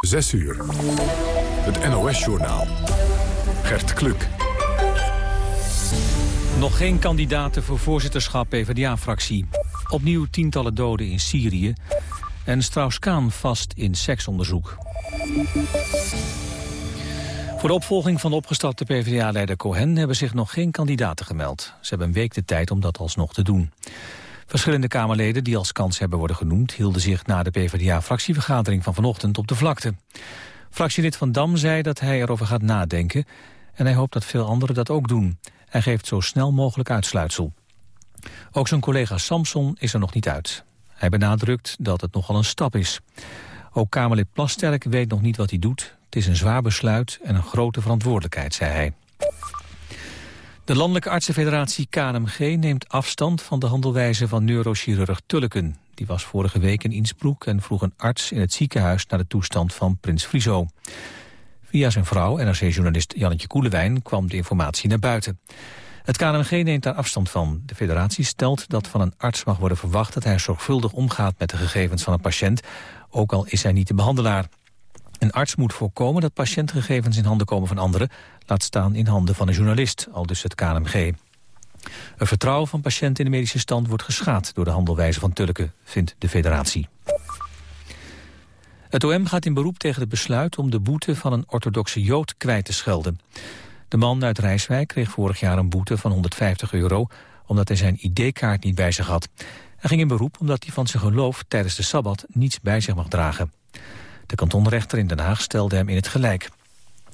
6 uur. Het NOS-journaal. Gert Kluk. Nog geen kandidaten voor voorzitterschap PvdA-fractie. Opnieuw tientallen doden in Syrië. En Strauss-Kaan vast in seksonderzoek. Voor de opvolging van de opgestapte PvdA-leider Cohen hebben zich nog geen kandidaten gemeld. Ze hebben een week de tijd om dat alsnog te doen. Verschillende Kamerleden die als kans hebben worden genoemd... hielden zich na de PvdA-fractievergadering van vanochtend op de vlakte. Fractielid Van Dam zei dat hij erover gaat nadenken... en hij hoopt dat veel anderen dat ook doen. Hij geeft zo snel mogelijk uitsluitsel. Ook zijn collega Samson is er nog niet uit. Hij benadrukt dat het nogal een stap is. Ook Kamerlid Plasterk weet nog niet wat hij doet. Het is een zwaar besluit en een grote verantwoordelijkheid, zei hij. De Landelijke Artsenfederatie KNMG neemt afstand van de handelwijze van neurochirurg Tulleken. Die was vorige week in Innsbruck en vroeg een arts in het ziekenhuis naar de toestand van prins Friso. Via zijn vrouw, NRC-journalist Jannetje Koelewijn, kwam de informatie naar buiten. Het KNMG neemt daar afstand van. De federatie stelt dat van een arts mag worden verwacht dat hij zorgvuldig omgaat met de gegevens van een patiënt, ook al is hij niet de behandelaar. Een arts moet voorkomen dat patiëntgegevens in handen komen van anderen... laat staan in handen van een journalist, al dus het KNMG. Het vertrouwen van patiënten in de medische stand wordt geschaad... door de handelwijze van Tulken, vindt de federatie. Het OM gaat in beroep tegen het besluit om de boete van een orthodoxe jood kwijt te schelden. De man uit Rijswijk kreeg vorig jaar een boete van 150 euro... omdat hij zijn ID-kaart niet bij zich had. Hij ging in beroep omdat hij van zijn geloof tijdens de Sabbat niets bij zich mag dragen. De kantonrechter in Den Haag stelde hem in het gelijk.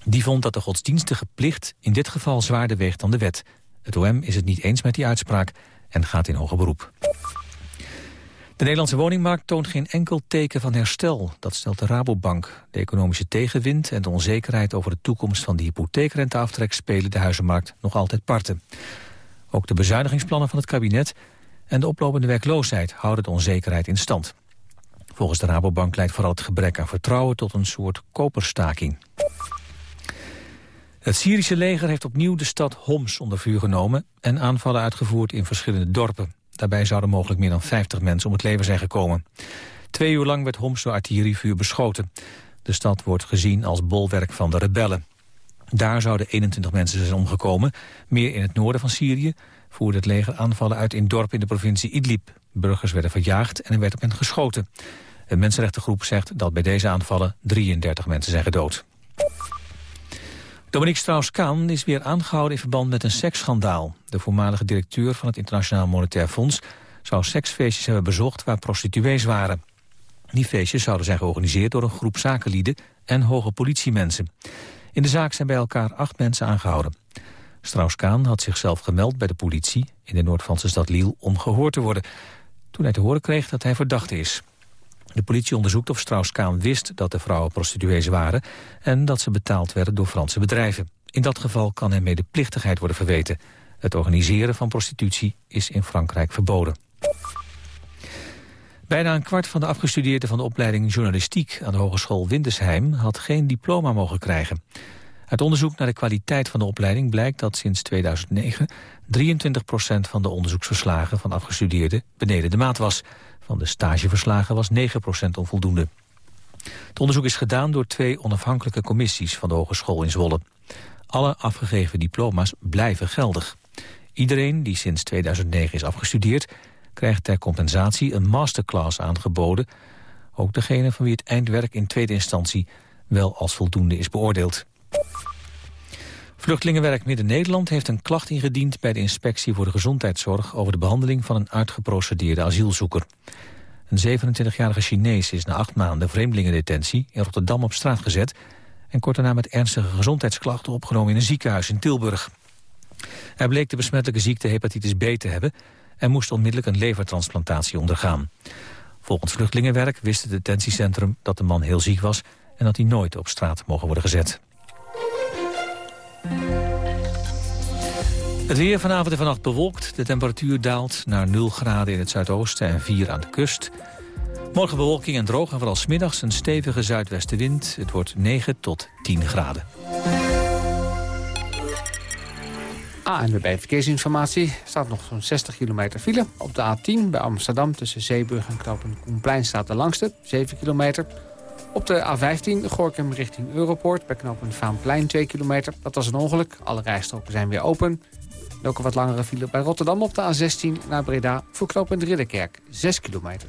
Die vond dat de godsdienstige plicht in dit geval zwaarder weegt dan de wet. Het OM is het niet eens met die uitspraak en gaat in hoger beroep. De Nederlandse woningmarkt toont geen enkel teken van herstel. Dat stelt de Rabobank. De economische tegenwind en de onzekerheid over de toekomst van de hypotheekrenteaftrek spelen de huizenmarkt nog altijd parten. Ook de bezuinigingsplannen van het kabinet en de oplopende werkloosheid houden de onzekerheid in stand. Volgens de Rabobank leidt vooral het gebrek aan vertrouwen tot een soort koperstaking. Het Syrische leger heeft opnieuw de stad Homs onder vuur genomen... en aanvallen uitgevoerd in verschillende dorpen. Daarbij zouden mogelijk meer dan 50 mensen om het leven zijn gekomen. Twee uur lang werd Homs door artillerievuur beschoten. De stad wordt gezien als bolwerk van de rebellen. Daar zouden 21 mensen zijn omgekomen. Meer in het noorden van Syrië voerde het leger aanvallen uit in dorpen in de provincie Idlib. Burgers werden verjaagd en er werd op hen geschoten. Een mensenrechtengroep zegt dat bij deze aanvallen 33 mensen zijn gedood. Dominique Strauss-Kaan is weer aangehouden in verband met een seksschandaal. De voormalige directeur van het Internationaal Monetair Fonds... zou seksfeestjes hebben bezocht waar prostituees waren. Die feestjes zouden zijn georganiseerd door een groep zakenlieden... en hoge politiemensen. In de zaak zijn bij elkaar acht mensen aangehouden. Strauss-Kaan had zichzelf gemeld bij de politie... in de Noord-Franse stad Lille om gehoord te worden... toen hij te horen kreeg dat hij verdachte is. De politie onderzoekt of Strauss-Kaan wist dat de vrouwen prostituees waren... en dat ze betaald werden door Franse bedrijven. In dat geval kan hem medeplichtigheid worden verweten. Het organiseren van prostitutie is in Frankrijk verboden. Bijna een kwart van de afgestudeerden van de opleiding journalistiek... aan de Hogeschool Windesheim had geen diploma mogen krijgen. Uit onderzoek naar de kwaliteit van de opleiding blijkt dat sinds 2009... 23% van de onderzoeksverslagen van afgestudeerden beneden de maat was... Van de stageverslagen was 9% onvoldoende. Het onderzoek is gedaan door twee onafhankelijke commissies van de Hogeschool in Zwolle. Alle afgegeven diploma's blijven geldig. Iedereen die sinds 2009 is afgestudeerd... krijgt ter compensatie een masterclass aangeboden. Ook degene van wie het eindwerk in tweede instantie wel als voldoende is beoordeeld. Vluchtelingenwerk Midden-Nederland heeft een klacht ingediend bij de inspectie voor de gezondheidszorg over de behandeling van een uitgeprocedeerde asielzoeker. Een 27-jarige Chinees is na acht maanden vreemdelingendetentie in Rotterdam op straat gezet en kort daarna met ernstige gezondheidsklachten opgenomen in een ziekenhuis in Tilburg. Hij bleek de besmettelijke ziekte hepatitis B te hebben en moest onmiddellijk een levertransplantatie ondergaan. Volgens Vluchtelingenwerk wist het detentiecentrum dat de man heel ziek was en dat hij nooit op straat mogen worden gezet. Het weer vanavond en vannacht bewolkt. De temperatuur daalt naar 0 graden in het zuidoosten en 4 aan de kust. Morgen bewolking en droog en vooral smiddags een stevige zuidwestenwind. Het wordt 9 tot 10 graden. Ah, en bij verkeersinformatie staat nog zo'n 60 kilometer file. Op de A10 bij Amsterdam tussen Zeeburg en Knopen Koenplein staat de langste, 7 kilometer. Op de A15 Gorkum richting Europoort bij knooppunt Vaanplein 2 kilometer. Dat was een ongeluk. Alle rijstroken zijn weer open. En ook een wat langere file bij Rotterdam op de A16 naar Breda voor knooppunt Ridderkerk 6 kilometer.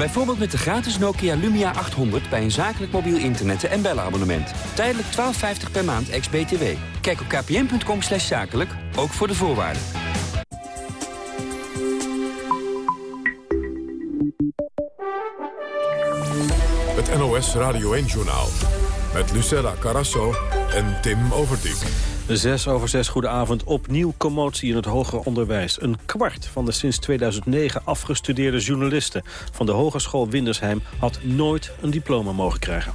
Bijvoorbeeld met de gratis Nokia Lumia 800 bij een zakelijk mobiel internet- en bellenabonnement. Tijdelijk 12,50 per maand ex-BTW. Kijk op kpn.com slash zakelijk, ook voor de voorwaarden. Het NOS Radio 1-journaal. Met Lucella Carasso en Tim Overdijk. Zes over zes, goedenavond. Opnieuw commotie in het hoger onderwijs. Een kwart van de sinds 2009 afgestudeerde journalisten... van de Hogeschool Windersheim had nooit een diploma mogen krijgen.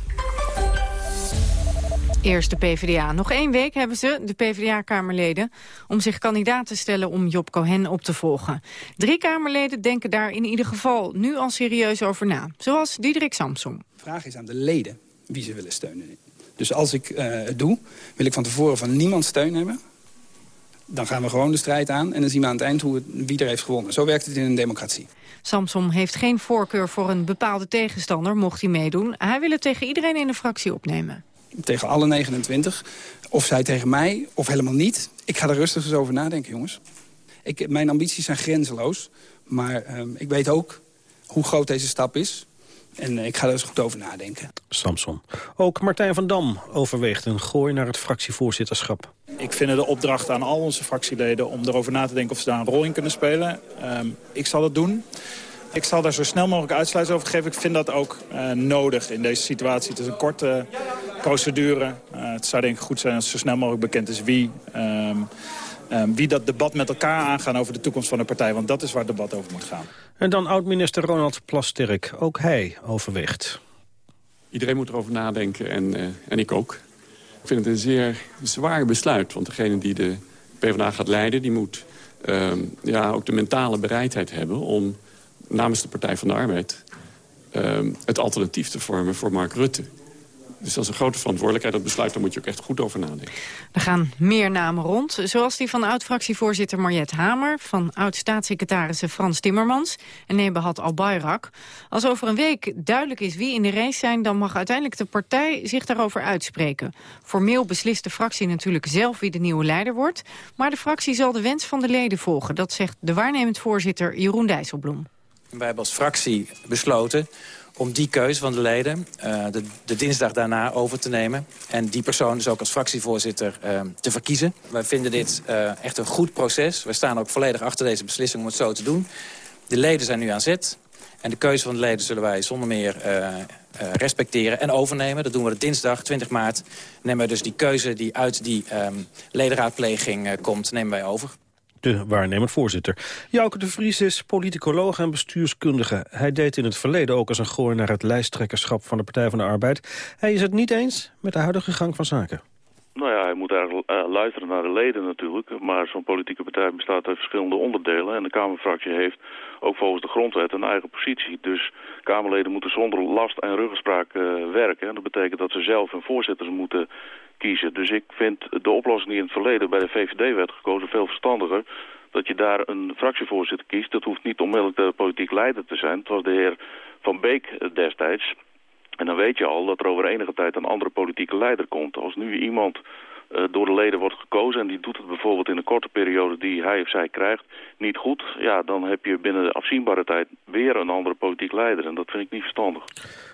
Eerst de PvdA. Nog één week hebben ze, de PvdA-kamerleden... om zich kandidaat te stellen om Job Cohen op te volgen. Drie Kamerleden denken daar in ieder geval nu al serieus over na. Zoals Diederik Samsom. De vraag is aan de leden wie ze willen steunen. Dus als ik uh, het doe, wil ik van tevoren van niemand steun hebben. Dan gaan we gewoon de strijd aan en dan zien we aan het eind hoe het, wie er heeft gewonnen. Zo werkt het in een democratie. Samsom heeft geen voorkeur voor een bepaalde tegenstander, mocht hij meedoen. Hij wil het tegen iedereen in de fractie opnemen. Tegen alle 29. Of zij tegen mij, of helemaal niet. Ik ga er rustig eens over nadenken, jongens. Ik, mijn ambities zijn grenzeloos. Maar uh, ik weet ook hoe groot deze stap is. En ik ga er eens goed over nadenken. Samson. Ook Martijn van Dam overweegt een gooi naar het fractievoorzitterschap. Ik vind het de opdracht aan al onze fractieleden om erover na te denken of ze daar een rol in kunnen spelen. Um, ik zal dat doen. Ik zal daar zo snel mogelijk uitsluitsel over geven. Ik vind dat ook uh, nodig in deze situatie. Het is een korte procedure. Uh, het zou denk ik goed zijn als zo snel mogelijk bekend is wie... Um, um, wie dat debat met elkaar aangaan over de toekomst van de partij. Want dat is waar het debat over moet gaan. En dan oud-minister Ronald Plasterk. Ook hij overweegt. Iedereen moet erover nadenken en, uh, en ik ook. Ik vind het een zeer zwaar besluit. Want degene die de PvdA gaat leiden... die moet uh, ja, ook de mentale bereidheid hebben... om namens de Partij van de Arbeid... Uh, het alternatief te vormen voor Mark Rutte. Dus dat is een grote verantwoordelijkheid. Dat besluit, daar moet je ook echt goed over nadenken. Er gaan meer namen rond, zoals die van oud-fractievoorzitter Mariette Hamer... van oud-staatssecretarissen Frans Timmermans en Nebahat Al-Bayrak. Als over een week duidelijk is wie in de race zijn... dan mag uiteindelijk de partij zich daarover uitspreken. Formeel beslist de fractie natuurlijk zelf wie de nieuwe leider wordt... maar de fractie zal de wens van de leden volgen. Dat zegt de waarnemend voorzitter Jeroen Dijsselbloem. Wij hebben als fractie besloten om die keuze van de leden uh, de, de, dinsdag daarna over te nemen. En die persoon dus ook als fractievoorzitter uh, te verkiezen. Wij vinden dit uh, echt een goed proces. We staan ook volledig achter deze beslissing om het zo te doen. De leden zijn nu aan zet. En de keuze van de leden zullen wij zonder meer respecteren en overnemen. Dat doen we de dinsdag, 20 maart. Nemen we dus die keuze die uit die um, ledenraadpleging komt, nemen wij over de waarnemend voorzitter. Jouke de Vries is politicoloog en bestuurskundige. Hij deed in het verleden ook als een gooi naar het lijsttrekkerschap van de Partij van de Arbeid. Hij is het niet eens met de huidige gang van zaken. Nou ja, hij moet eigenlijk uh, luisteren naar de leden natuurlijk. Maar zo'n politieke partij bestaat uit verschillende onderdelen. En de Kamerfractie heeft ook volgens de grondwet een eigen positie. Dus Kamerleden moeten zonder last en ruggenspraak uh, werken. En dat betekent dat ze zelf hun voorzitters moeten kiezen. Dus ik vind de oplossing die in het verleden bij de VVD werd gekozen veel verstandiger. Dat je daar een fractievoorzitter kiest. Dat hoeft niet onmiddellijk de politiek leider te zijn. Het was de heer Van Beek destijds. En dan weet je al dat er over enige tijd een andere politieke leider komt. Als nu iemand uh, door de leden wordt gekozen en die doet het bijvoorbeeld in een korte periode die hij of zij krijgt niet goed, ja, dan heb je binnen de afzienbare tijd weer een andere politiek leider en dat vind ik niet verstandig.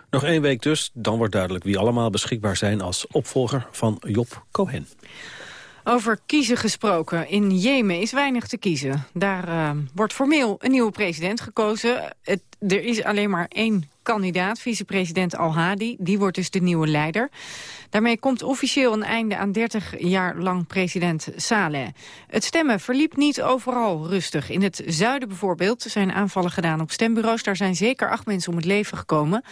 Nog één week dus, dan wordt duidelijk wie allemaal beschikbaar zijn als opvolger van Job Cohen. Over kiezen gesproken. In Jemen is weinig te kiezen. Daar uh, wordt formeel een nieuwe president gekozen. Het, er is alleen maar één kandidaat, vicepresident Al-Hadi. Die wordt dus de nieuwe leider. Daarmee komt officieel een einde aan 30 jaar lang president Saleh. Het stemmen verliep niet overal rustig. In het zuiden bijvoorbeeld zijn aanvallen gedaan op stembureaus. Daar zijn zeker acht mensen om het leven gekomen.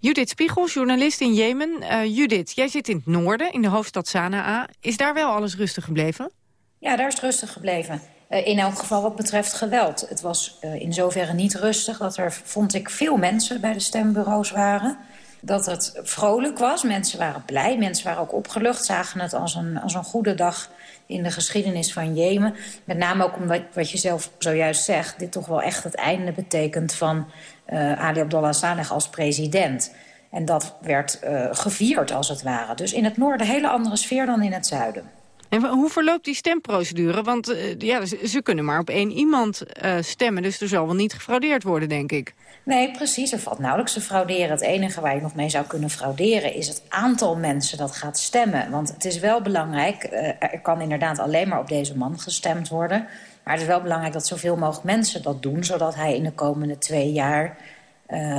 Judith Spiegel, journalist in Jemen. Uh, Judith, jij zit in het noorden, in de hoofdstad Sanaa. Is daar wel alles rustig gebleven? Ja, daar is het rustig gebleven. Uh, in elk geval wat betreft geweld. Het was uh, in zoverre niet rustig dat er, vond ik, veel mensen bij de stembureaus waren. Dat het vrolijk was. Mensen waren blij. Mensen waren ook opgelucht. Zagen het als een, als een goede dag in de geschiedenis van Jemen. Met name ook omdat, wat je zelf zojuist zegt... dit toch wel echt het einde betekent van uh, Ali Abdullah Saleh als president. En dat werd gevierd, als het ware. Dus in het noorden een hele andere sfeer dan in het zuiden. En hoe verloopt die stemprocedure? Want uh, ja, ze, kunnen maar op één iemand uh, stemmen, dus er zal wel niet gefraudeerd worden, denk ik. Nee, precies. Er valt nauwelijks te frauderen. Het enige waar je nog mee zou kunnen frauderen... is het aantal mensen dat gaat stemmen. Want het is wel belangrijk... Uh, er kan inderdaad alleen maar op deze man gestemd worden... maar het is wel belangrijk dat zoveel mogelijk mensen dat doen... zodat hij in de komende twee jaar...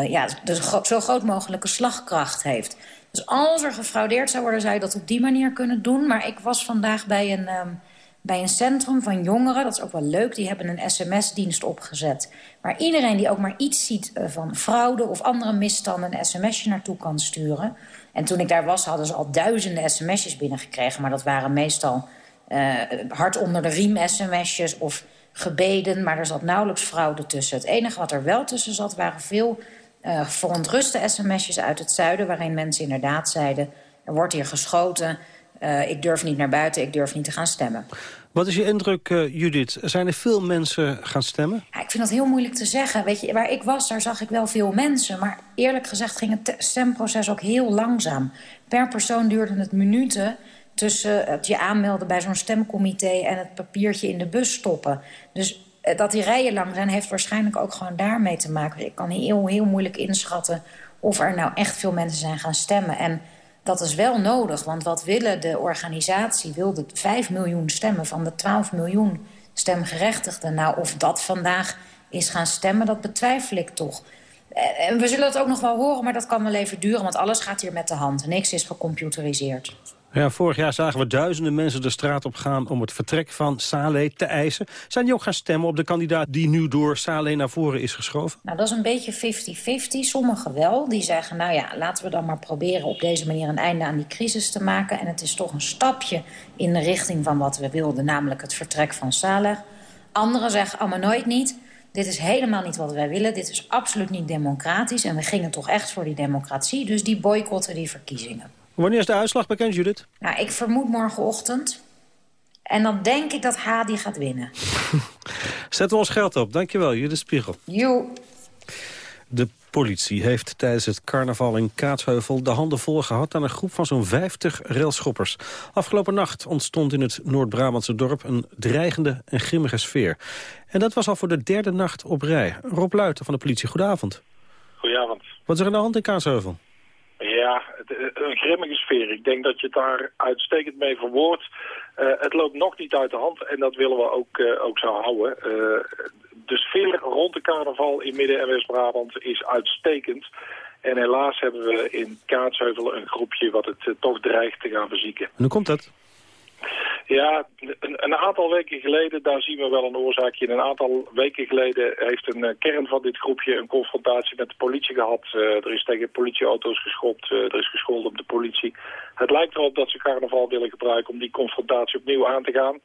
Ja, gro zo groot mogelijke slagkracht heeft. Dus als er gefraudeerd zou worden, zou je dat op die manier kunnen doen. Maar ik was vandaag bij een, um, bij een centrum van jongeren. Dat is ook wel leuk. Die hebben een sms-dienst opgezet. Waar iedereen die ook maar iets ziet uh, van fraude of andere misstanden... een sms'je naartoe kan sturen. En toen ik daar was, hadden ze al duizenden sms'jes binnengekregen. Maar dat waren meestal uh, hard onder de riem sms'jes of gebeden. Maar er zat nauwelijks fraude tussen. Het enige wat er wel tussen zat, waren veel uh, verontruste sms'jes uit het zuiden... waarin mensen inderdaad zeiden, er wordt hier geschoten... Uh, ik durf niet naar buiten, ik durf niet te gaan stemmen. Wat is je indruk, uh, Judith? Zijn er veel mensen gaan stemmen? Ja, ik vind dat heel moeilijk te zeggen. Weet je, waar ik was, daar zag ik wel veel mensen. Maar eerlijk gezegd ging het stemproces ook heel langzaam. Per persoon duurde het minuten tussen het je aanmelden bij zo'n stemcomité... en het papiertje in de bus stoppen. Dus dat die rijen lang zijn, heeft waarschijnlijk ook gewoon daarmee te maken. Ik kan heel, heel moeilijk inschatten of er nou echt veel mensen zijn gaan stemmen. En dat is wel nodig, want wat willen de organisatie? Wilde 5 miljoen stemmen van de 12 miljoen stemgerechtigden. Nou, of dat vandaag is gaan stemmen, dat betwijfel ik toch. En we zullen het ook nog wel horen, maar dat kan wel even duren... want alles gaat hier met de hand. Niks is gecomputeriseerd. Ja, vorig jaar zagen we duizenden mensen de straat op gaan om het vertrek van Saleh te eisen. Zijn die ook gaan stemmen op de kandidaat die nu door Saleh naar voren is geschoven? Nou, dat is een beetje 50-50. Sommigen wel. Die zeggen, nou ja, laten we dan maar proberen op deze manier een einde aan die crisis te maken. En het is toch een stapje in de richting van wat we wilden, namelijk het vertrek van Saleh. Anderen zeggen, allemaal nooit niet. Dit is helemaal niet wat wij willen. Dit is absoluut niet democratisch. En we gingen toch echt voor die democratie. Dus die boycotten die verkiezingen. Wanneer is de uitslag bekend, Judith? Nou, ik vermoed morgenochtend. En dan denk ik dat Hadi gaat winnen. Zetten we ons geld op. Dankjewel, Judith Spiegel. Jo. De politie heeft tijdens het carnaval in Kaatsheuvel de handen vol gehad aan een groep van zo'n 50 railschoppers. Afgelopen nacht ontstond in het Noord-Brabantse dorp een dreigende en grimmige sfeer. En dat was al voor de derde nacht op rij. Rob Luiten van de politie, goedenavond. Goedenavond. Wat is er aan de hand in Kaatsheuvel? Ja, een grimmige sfeer. Ik denk dat je het daar uitstekend mee verwoordt. Uh, het loopt nog niet uit de hand en dat willen we ook, uh, ook zo houden. De sfeer rond de carnaval in Midden- en West-Brabant is uitstekend. En helaas hebben we in Kaatsheuvel een groepje wat het toch dreigt te gaan verzieken. En hoe komt dat? Ja, een, een, aantal weken geleden, daar zien we wel een oorzaakje. Een aantal weken geleden heeft een uh, kern van dit groepje een confrontatie met de politie gehad. Uh, er is tegen politieauto's geschopt, uh, er is gescholden op de politie. Het lijkt erop dat ze carnaval willen gebruiken om die confrontatie opnieuw aan te gaan.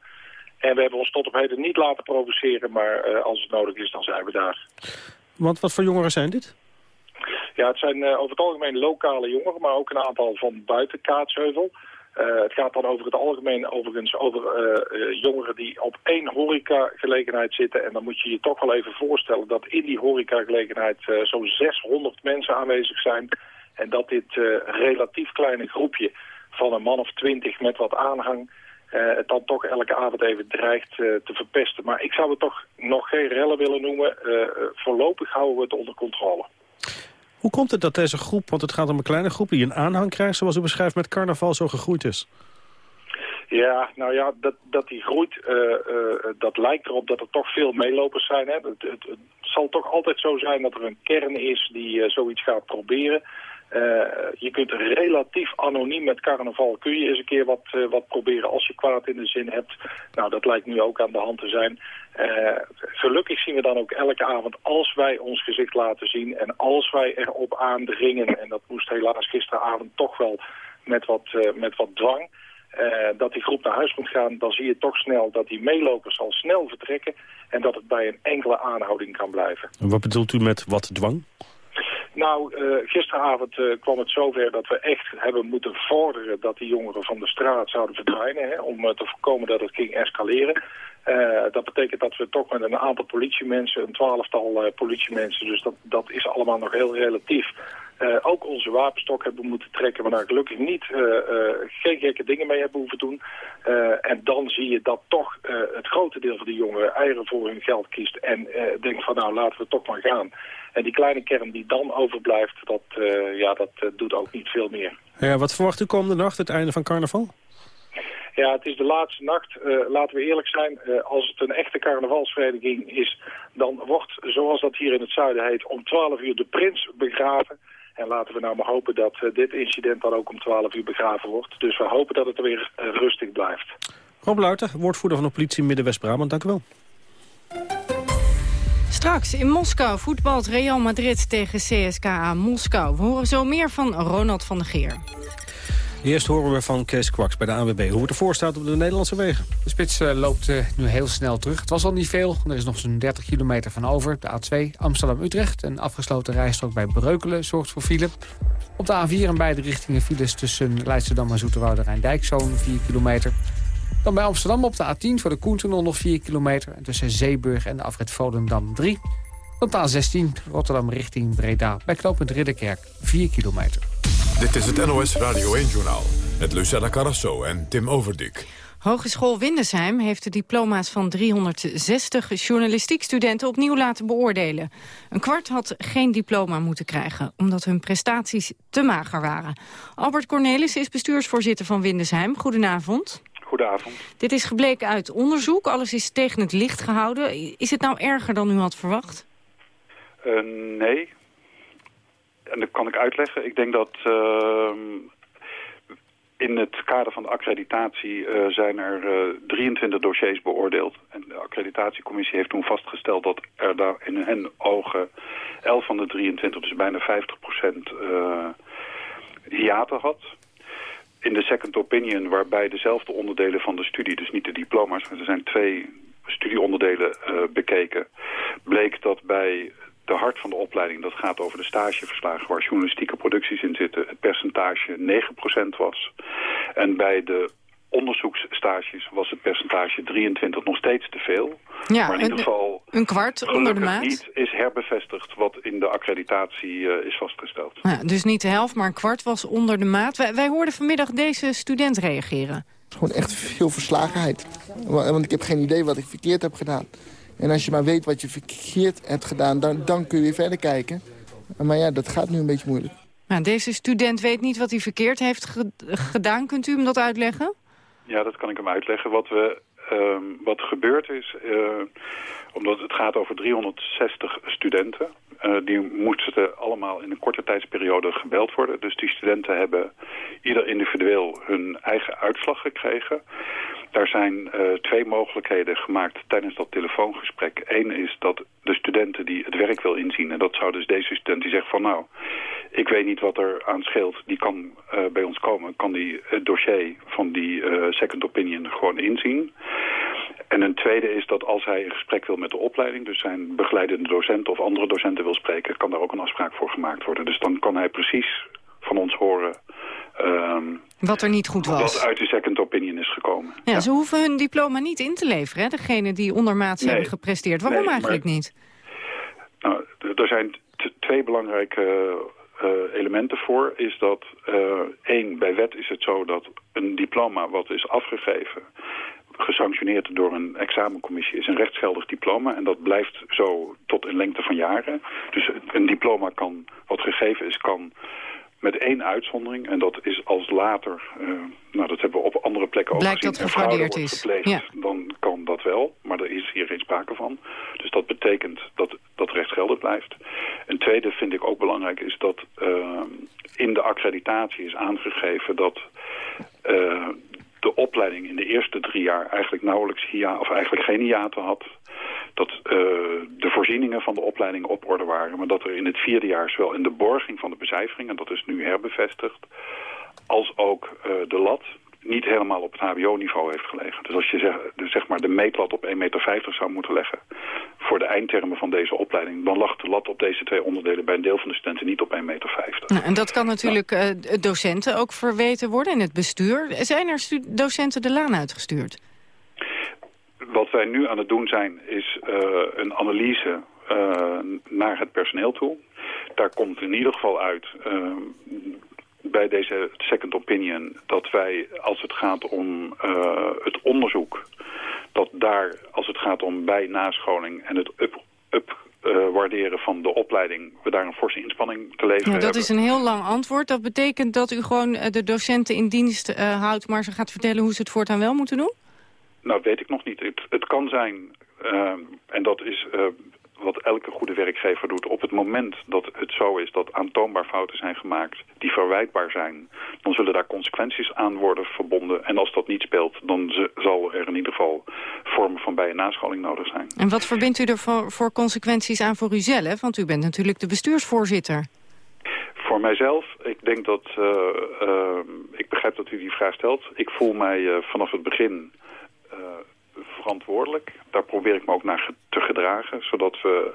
En we hebben ons tot op heden niet laten provoceren, maar als het nodig is, dan zijn we daar. Want wat voor jongeren zijn dit? Ja, het zijn over het algemeen lokale jongeren, maar ook een aantal van buiten Kaatsheuvel. Uh, het gaat dan over het algemeen overigens over uh, uh, jongeren die op één horecagelegenheid zitten. En dan moet je je toch wel even voorstellen dat in die horecagelegenheid zo'n 600 mensen aanwezig zijn. En dat dit relatief kleine groepje van een man of twintig met wat aanhang... het dan toch elke avond even dreigt te verpesten. Maar ik zou het toch nog geen rellen willen noemen. voorlopig houden we het onder controle. Hoe komt het dat deze groep, want het gaat om een kleine groep... die een aanhang krijgt, zoals u beschrijft, met carnaval zo gegroeid is? Ja, nou ja, dat, dat die groeit, uh, uh, dat lijkt erop dat er toch veel meelopers zijn. Hè. Het, het, het, zal toch altijd zo zijn dat er een kern is die uh, zoiets gaat proberen. Je kunt relatief anoniem met carnaval, kun je eens een keer wat, wat proberen als je kwaad in de zin hebt. Nou, dat lijkt nu ook aan de hand te zijn. gelukkig zien we dan ook elke avond, als wij ons gezicht laten zien en als wij erop aandringen, en dat moest helaas gisteravond toch wel met wat, met wat dwang... Dat die groep naar huis moet gaan, dan zie je toch snel dat die meelopers al snel vertrekken en dat het bij een enkele aanhouding kan blijven. En wat bedoelt u met wat dwang? Nou, uh, gisteravond uh, kwam het zover dat we echt hebben moeten vorderen dat die jongeren van de straat zouden verdwijnen, hè, om te voorkomen dat het ging escaleren. dat betekent dat we toch met een aantal politiemensen, een twaalftal politiemensen, dus dat, dat is allemaal nog heel relatief, uh, ook onze wapenstok hebben moeten trekken, maar daar gelukkig niet uh, uh, geen gekke dingen mee hebben hoeven doen. en dan zie je dat toch het grote deel van de jongeren eieren voor hun geld kiest en denkt van nou laten we toch maar gaan. En die kleine kern die dan overblijft, dat, ja, dat doet ook niet veel meer. Ja, wat verwacht u komende nacht, het einde van carnaval? Ja, het is de laatste nacht. Uh, laten we eerlijk zijn, uh, als het een echte carnavalsvereniging is... dan wordt, zoals dat hier in het zuiden heet, om 12 uur de prins begraven. En laten we nou maar hopen dat uh, dit incident dan ook om 12 uur begraven wordt. Dus we hopen dat het er weer uh, rustig blijft. Rob Luiter, woordvoerder van de politie Midden-West-Brabant. Dank u wel. Straks in Moskou voetbalt Real Madrid tegen CSKA Moskou. We horen zo meer van Ronald van der Geer. Eerst horen we van Kees Kwaks bij de ANWB hoe het ervoor staat op de Nederlandse wegen. De spits uh, loopt uh, nu heel snel terug. Het was al niet veel, er is nog zo'n 30 kilometer van over. De A2 Amsterdam-Utrecht, een afgesloten rijstrook bij Breukelen zorgt voor file. Op de A4 en beide richtingen files tussen Leidschendam en Zoeterwoude Rijndijk, zo'n 4 kilometer. Dan bij Amsterdam op de A10 voor de Koentunnel nog 4 kilometer. En tussen Zeeburg en de afrit Volendam 3. Op de A16 Rotterdam richting Breda bij knooppunt Ridderkerk 4 kilometer. Dit is het NOS Radio 1-journaal met Lucella Carrasso en Tim Overdik. Hogeschool Windesheim heeft de diploma's van 360 journalistiekstudenten opnieuw laten beoordelen. Een kwart had geen diploma moeten krijgen, omdat hun prestaties te mager waren. Albert Cornelis is bestuursvoorzitter van Windesheim. Goedenavond. Goedenavond. Dit is gebleken uit onderzoek, alles is tegen het licht gehouden. Is het nou erger dan u had verwacht? Uh, nee, en dat kan ik uitleggen. Ik denk dat uh, in het kader van de accreditatie uh, zijn er uh, eh, 23 dossiers beoordeeld. En de accreditatiecommissie heeft toen vastgesteld dat er daar in hun ogen 11 van de 23, dus bijna 50 procent, uh, hiaten had. In de second opinion, waarbij dezelfde onderdelen van de studie, dus niet de diploma's, maar er zijn twee studieonderdelen bekeken, bleek dat bij de hart van de opleiding, dat gaat over de stageverslagen waar journalistieke producties in zitten, het percentage 9% was. En bij de onderzoeksstages was het percentage 23 nog steeds te veel. Ja, maar in ieder geval een kwart onder de maat. niet is herbevestigd wat in de accreditatie uh, is vastgesteld. Ja, dus niet de helft, maar een kwart was onder de maat. Wij, wij hoorden vanmiddag deze student reageren. Gewoon echt veel verslagenheid. Want ik heb geen idee wat ik verkeerd heb gedaan. En als je maar weet wat je verkeerd hebt gedaan, dan, dan kun je weer verder kijken. Maar ja, dat gaat nu een beetje moeilijk. Nou, deze student weet niet wat hij verkeerd heeft gedaan. Kunt u hem dat uitleggen? Ja, dat kan ik hem uitleggen. Wat, we, uh, wat gebeurd is, uh, omdat het gaat over 360 studenten... Uh, die moesten allemaal in een korte tijdsperiode gebeld worden. Dus die studenten hebben ieder individueel hun eigen uitslag gekregen. Daar zijn uh, twee mogelijkheden gemaakt tijdens dat telefoongesprek. Eén is dat de studenten die het werk wil inzien... en dat zou dus deze student die zegt van nou... ik weet niet wat er aan scheelt, die kan uh, bij ons komen... kan die het dossier van die uh, second opinion gewoon inzien. En een tweede is dat als hij een gesprek wil met de opleiding... dus zijn begeleidende docent of andere docenten wil spreken... kan daar ook een afspraak voor gemaakt worden. Dus dan kan hij precies van ons horen... Um, wat er niet goed was. Wat uit de second opinion is gekomen. Ja, Ze hoeven hun diploma niet in te leveren, hè? degene die ondermaats nee, hebben gepresteerd. Waarom eigenlijk niet? Nou, er zijn twee belangrijke uh, elementen voor. Is dat, uh, één, bij wet is het zo dat een diploma wat is afgegeven gesanctioneerd door een examencommissie, is een rechtsgeldig diploma. En dat blijft zo tot in lengte van jaren. Dus een diploma kan, wat gegeven is, kan met één uitzondering. En dat is als later, uh, nou dat hebben we op andere plekken ook Blijkt gezien. dat gefraudeerd is. Gepleegd, ja. Dan kan dat wel, maar er is hier geen sprake van. Dus dat betekent dat dat rechtsgeldig blijft. Een tweede vind ik ook belangrijk is dat uh, in de accreditatie is aangegeven dat uh, de opleiding in de eerste drie jaar eigenlijk nauwelijks HIA of eigenlijk geen hiaten had. Dat uh, de voorzieningen van de opleiding op orde waren. Maar dat er in het vierde jaar zowel in de borging van de becijfering, en dat is nu herbevestigd, als ook uh, de lat niet helemaal op het hbo-niveau heeft gelegen. Dus als je zeg, dus zeg maar de meetlat op 1,50 meter zou moeten leggen voor de eindtermen van deze opleiding, dan lag de lat op deze twee onderdelen bij een deel van de studenten niet op 1,50 meter. Nou, en dat kan natuurlijk uh, docenten ook verweten worden in het bestuur. Zijn er docenten de laan uitgestuurd? Wat wij nu aan het doen zijn is uh, een analyse uh, naar het personeel toe. Daar komt in ieder geval uit bij deze second opinion dat wij, als het gaat om uh, het onderzoek, dat daar, als het gaat om bij nascholing en het up, up uh, waarderen van de opleiding, we daar een forse inspanning te leveren ja, Dat hebben. is een heel lang antwoord. Dat betekent dat u gewoon de docenten in dienst uh, houdt, maar ze gaat vertellen hoe ze het voortaan wel moeten doen? Nou, weet ik nog niet. Het, het kan zijn, uh, en dat is wat elke goede werkgever doet... op het moment dat het zo is dat aantoonbaar fouten zijn gemaakt... die verwijtbaar zijn, dan zullen daar consequenties aan worden verbonden. En als dat niet speelt, dan zal er in ieder geval vormen van bij- en nascholing nodig zijn. En wat verbindt u er voor, voor consequenties aan voor uzelf? Want u bent natuurlijk de bestuursvoorzitter. Voor mijzelf, ik denk dat... Uh, uh, ik begrijp dat u die vraag stelt. Ik voel mij uh, vanaf het begin verantwoordelijk. Daar probeer ik me ook naar te gedragen, zodat we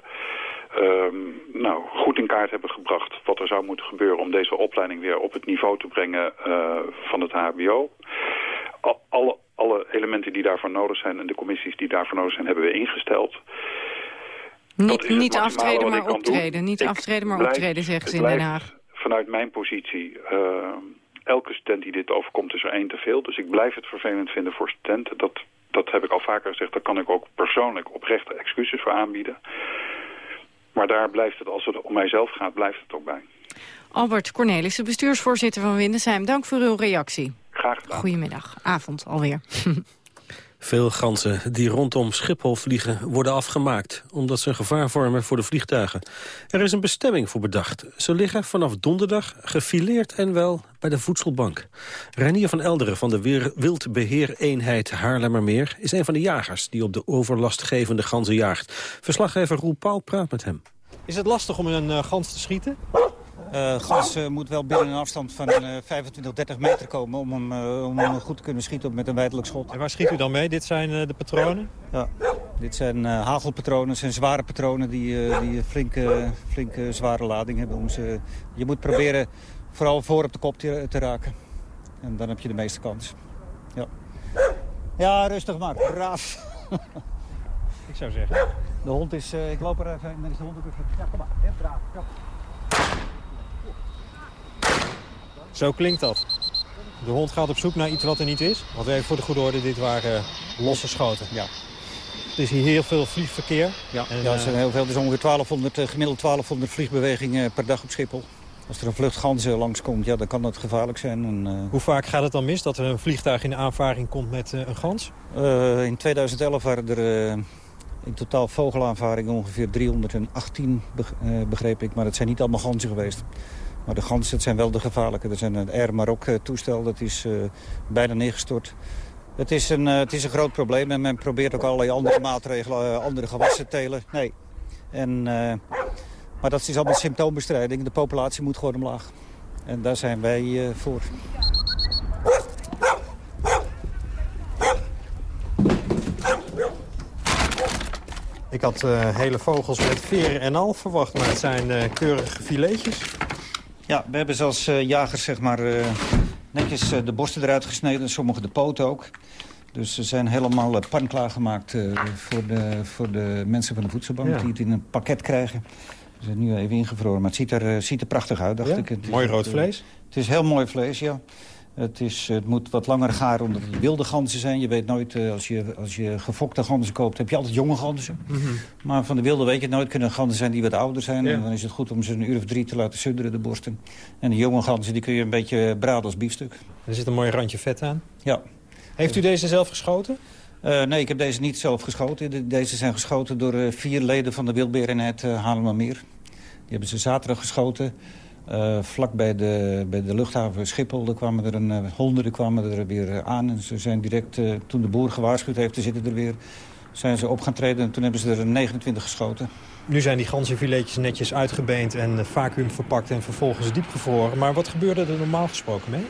um, nou, goed in kaart hebben gebracht wat er zou moeten gebeuren om deze opleiding weer op het niveau te brengen uh, van het hbo. Al, alle, alle elementen die daarvoor nodig zijn en de commissies die daarvoor nodig zijn, hebben we ingesteld. Niet, niet aftreden, maar optreden. Niet ik aftreden, maar blijf, optreden, zeggen ze in Den Haag. Vanuit mijn positie... Uh, elke student die dit overkomt is er één te veel. Dus ik blijf het vervelend vinden voor studenten. Dat, dat heb ik al vaker gezegd. Daar kan ik ook persoonlijk oprechte excuses voor aanbieden. Maar daar blijft het, als het om mijzelf gaat, blijft het ook bij. Albert Cornelissen, bestuursvoorzitter van Windesheim. Dank voor uw reactie. Graag gedaan. Goedemiddag, avond alweer. Veel ganzen die rondom Schiphol vliegen worden afgemaakt... omdat ze een gevaar vormen voor de vliegtuigen. Er is een bestemming voor bedacht. Ze liggen vanaf donderdag gefileerd en wel bij de voedselbank. Reinier van Elderen van de Wildbeheereenheid Haarlemmermeer... is een van de jagers die op de overlastgevende ganzen jaagt. Verslaggever Roel Pauw praat met hem. Is het lastig om een uh, gans te schieten? Uh, gas uh, moet wel binnen een afstand van uh, 25, 30 meter komen om hem, om hem goed te kunnen schieten met een wijdelijk schot. En waar schiet u dan mee? Dit zijn de patronen? Ja, dit zijn hagelpatronen. Het zijn zware patronen die, die flinke, flinke zware lading hebben. Om ze, je moet proberen vooral voor op de kop te, te raken. En dan heb je de meeste kans. Ja, ja rustig maar. Braaf. Ik zou zeggen. De hond is... ik loop er even... Dan is de hond ook even... Ja, kom maar. Braaf. Zo klinkt dat. De hond gaat op zoek naar iets wat er niet is. Want even voor de goede orde, dit waren losse schoten. Ja. Er is hier heel veel vliegverkeer. Ja, en, ja er zijn heel veel. Er is ongeveer 1200, gemiddeld 1200 vliegbewegingen per dag op Schiphol. Als er een vlucht ganzen langskomt, ja, dan kan dat gevaarlijk zijn. En, uh... Hoe vaak gaat het dan mis dat er een vliegtuig in aanvaring komt met uh, een gans? Uh, in 2011 waren er in totaal vogelaanvaringen ongeveer 318, begreep ik. Maar het zijn niet allemaal ganzen geweest. Maar de ganzen zijn wel de gevaarlijke. Er zijn een Air Maroc toestel, dat is uh, bijna neergestort. Het is, een, uh, het is een groot probleem en men probeert ook allerlei andere maatregelen, andere gewassen te telen. Nee. En, maar dat is allemaal symptoombestrijding. De populatie moet gewoon omlaag. En daar zijn wij voor. Ik had hele vogels met veren en al verwacht, maar het zijn keurige filetjes. Ja, we hebben zoals uh, jagers zeg maar, uh, netjes uh, de borsten eruit gesneden. Sommige de poten ook. Dus ze zijn helemaal panklaar gemaakt voor, de, voor de mensen van de voedselbank... Ja. die het in een pakket krijgen. Ze zijn nu even ingevroren, maar het ziet er, ziet er prachtig uit, dacht ja? ik. Het mooi rood vlees? Het is heel mooi vlees, ja. Het, is, het moet wat langer garen omdat het wilde ganzen zijn. Je weet nooit, uh, als, je, als je gefokte ganzen koopt, heb je altijd jonge ganzen. Mm -hmm. Maar van de wilde weet je nooit, kunnen ganzen zijn die wat ouder zijn. Ja. En dan is het goed om ze een uur of drie te laten sudderen, de borsten. En de jonge ganzen die kun je een beetje braden als biefstuk. Er zit een mooi randje vet aan. Ja. Heeft u deze zelf geschoten? Uh, nee, ik heb deze niet zelf geschoten. deze zijn geschoten door uh, vier leden van de uh, Haarlemmermeer. Die hebben ze zaterdag geschoten. Uh, vlak bij de, bij de luchthaven Schiphol er kwamen er een, uh, honderden kwamen er weer aan. En ze zijn direct, uh, toen de boer gewaarschuwd heeft, te zitten er weer... zijn ze op gaan treden en toen hebben ze er 29 geschoten. Nu zijn die ganzenfiletjes netjes uitgebeend en vacuüm verpakt en vervolgens diepgevroren. Maar wat gebeurde er normaal gesproken mee?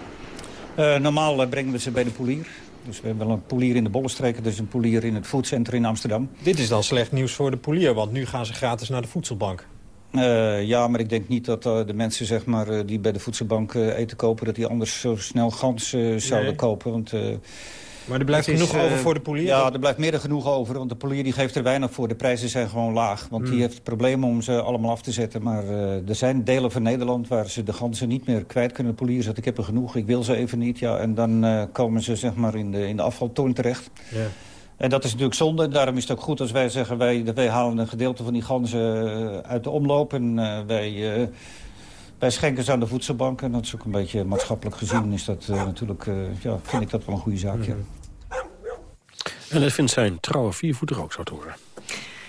normaal brengen we ze bij de polier. Dus we hebben wel een polier in de Bollenstreken, dus een polier in het foodcenter in Amsterdam. Dit is dan slecht nieuws voor de polier, want nu gaan ze gratis naar de voedselbank. Uh, ja, maar ik denk niet dat uh, de mensen zeg maar, uh, die bij de voedselbank eten kopen... dat die anders zo snel gans zouden nee. kopen. Want, maar er blijft genoeg is, over voor de polier? Ja, er blijft meer dan genoeg over. Want de polier die geeft er weinig voor. De prijzen zijn gewoon laag. Want mm. die heeft problemen om ze allemaal af te zetten. Maar er zijn delen van Nederland waar ze de ganzen niet meer kwijt kunnen. De polier zegt, ik heb er genoeg, ik wil ze even niet. Ja, en dan komen ze zeg maar, in de, in de afvaltoon terecht. Yeah. En dat is natuurlijk zonde. Daarom is het ook goed als wij zeggen... wij, wij halen een gedeelte van die ganzen uit de omloop... en uh, wij, uh, wij schenken ze aan de voedselbank. En dat is ook een beetje maatschappelijk gezien... is dat natuurlijk, ja, vind ik dat wel een goede zaak, ja. En dat vindt zijn trouwe viervoeter ook zo te horen.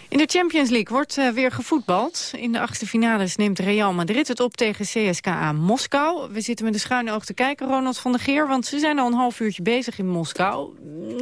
In de Champions League wordt uh, weer gevoetbald. In de achtste finales neemt Real Madrid het op tegen CSKA Moskou. We zitten met de schuine oog te kijken, Ronald van der Geer... want ze zijn al een half uurtje bezig in Moskou.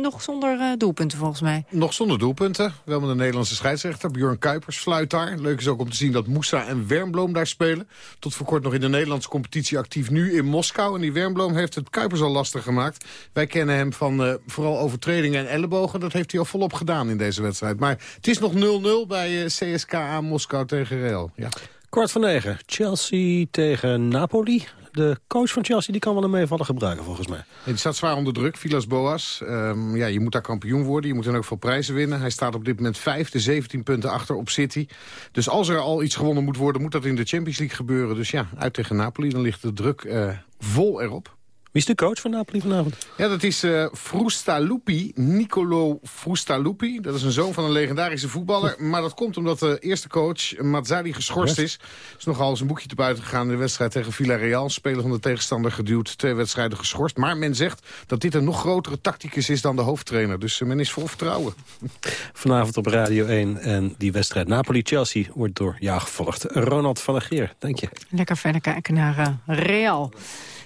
Nog zonder uh, doelpunten, volgens mij. Nog zonder doelpunten. Wel met een Nederlandse scheidsrechter. Björn Kuipers fluit daar. Leuk is ook om te zien dat Moussa en Wernbloem daar spelen. Tot voor kort nog in de Nederlandse competitie actief. Nu in Moskou. En die Wernbloem heeft het Kuipers al lastig gemaakt. Wij kennen hem van uh, vooral overtredingen en ellebogen. Dat heeft hij al volop gedaan in deze wedstrijd. Maar het is nog 0 0 bij CSKA Moskou tegen Real. Ja. Kwart van negen. Chelsea tegen Napoli. De coach van Chelsea die kan wel een meevallen gebruiken volgens mij. Die staat zwaar onder druk, Vilas Boas. Um, ja, je moet daar kampioen worden. Je moet dan ook veel prijzen winnen. Hij staat op dit moment vijfde, 17 punten achter op City. Dus als er al iets gewonnen moet worden, moet dat in de Champions League gebeuren. Dus ja, uit tegen Napoli. Dan ligt de druk uh, vol erop. Wie is de coach van Napoli vanavond? Ja, dat is uh, Frustalupi, Nicolo Frustalupi. Dat is een zoon van een legendarische voetballer. Maar dat komt omdat de eerste coach, Mazzari, geschorst is. Is nogal zijn boekje te buiten gegaan in de wedstrijd tegen Villarreal. Speler van de tegenstander geduwd, twee wedstrijden geschorst. Maar men zegt dat dit een nog grotere tacticus is dan de hoofdtrainer. Dus uh, men is vol vertrouwen. Vanavond op Radio 1 en die wedstrijd Napoli-Chelsea wordt door jou gevolgd. Ronald van der Geer, dank je. Lekker verder kijken naar uh, Real.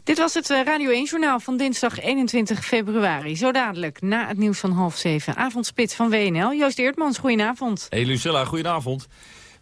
Dit was het Radio 1-journaal van dinsdag 21 februari. Zo dadelijk, na het nieuws van half zeven. Avondspits van WNL. Joost Eertmans, goedenavond. Hey Lucella, goedenavond.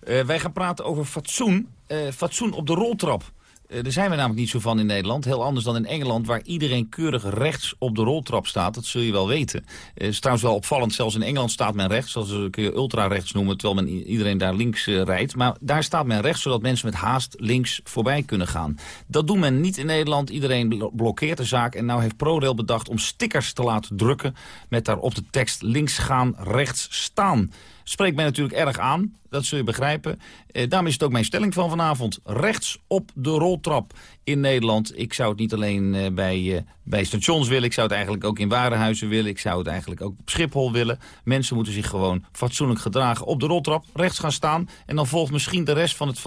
Uh, wij gaan praten over fatsoen. Uh, fatsoen op de roltrap. Uh, daar zijn we namelijk niet zo van in Nederland. Heel anders dan in Engeland, waar iedereen keurig rechts op de roltrap staat. Dat zul je wel weten. Het uh, is trouwens wel opvallend, zelfs in Engeland staat men rechts. Dat kun je ultra-rechts noemen, terwijl men iedereen daar links rijdt. Maar daar staat men rechts, zodat mensen met haast links voorbij kunnen gaan. Dat doet men niet in Nederland. Iedereen blokkeert de zaak. En nou heeft ProRail bedacht om stickers te laten drukken... met daarop de tekst links gaan, rechts staan spreekt mij natuurlijk erg aan. Dat zul je begrijpen. Eh, daarom is het ook mijn stelling van vanavond. Rechts op de roltrap in Nederland. Ik zou het niet alleen uh, bij, uh, bij stations willen. Ik zou het eigenlijk ook in warenhuizen willen. Ik zou het eigenlijk ook op Schiphol willen. Mensen moeten zich gewoon fatsoenlijk gedragen. Op de roltrap rechts gaan staan. En dan volgt misschien de rest van het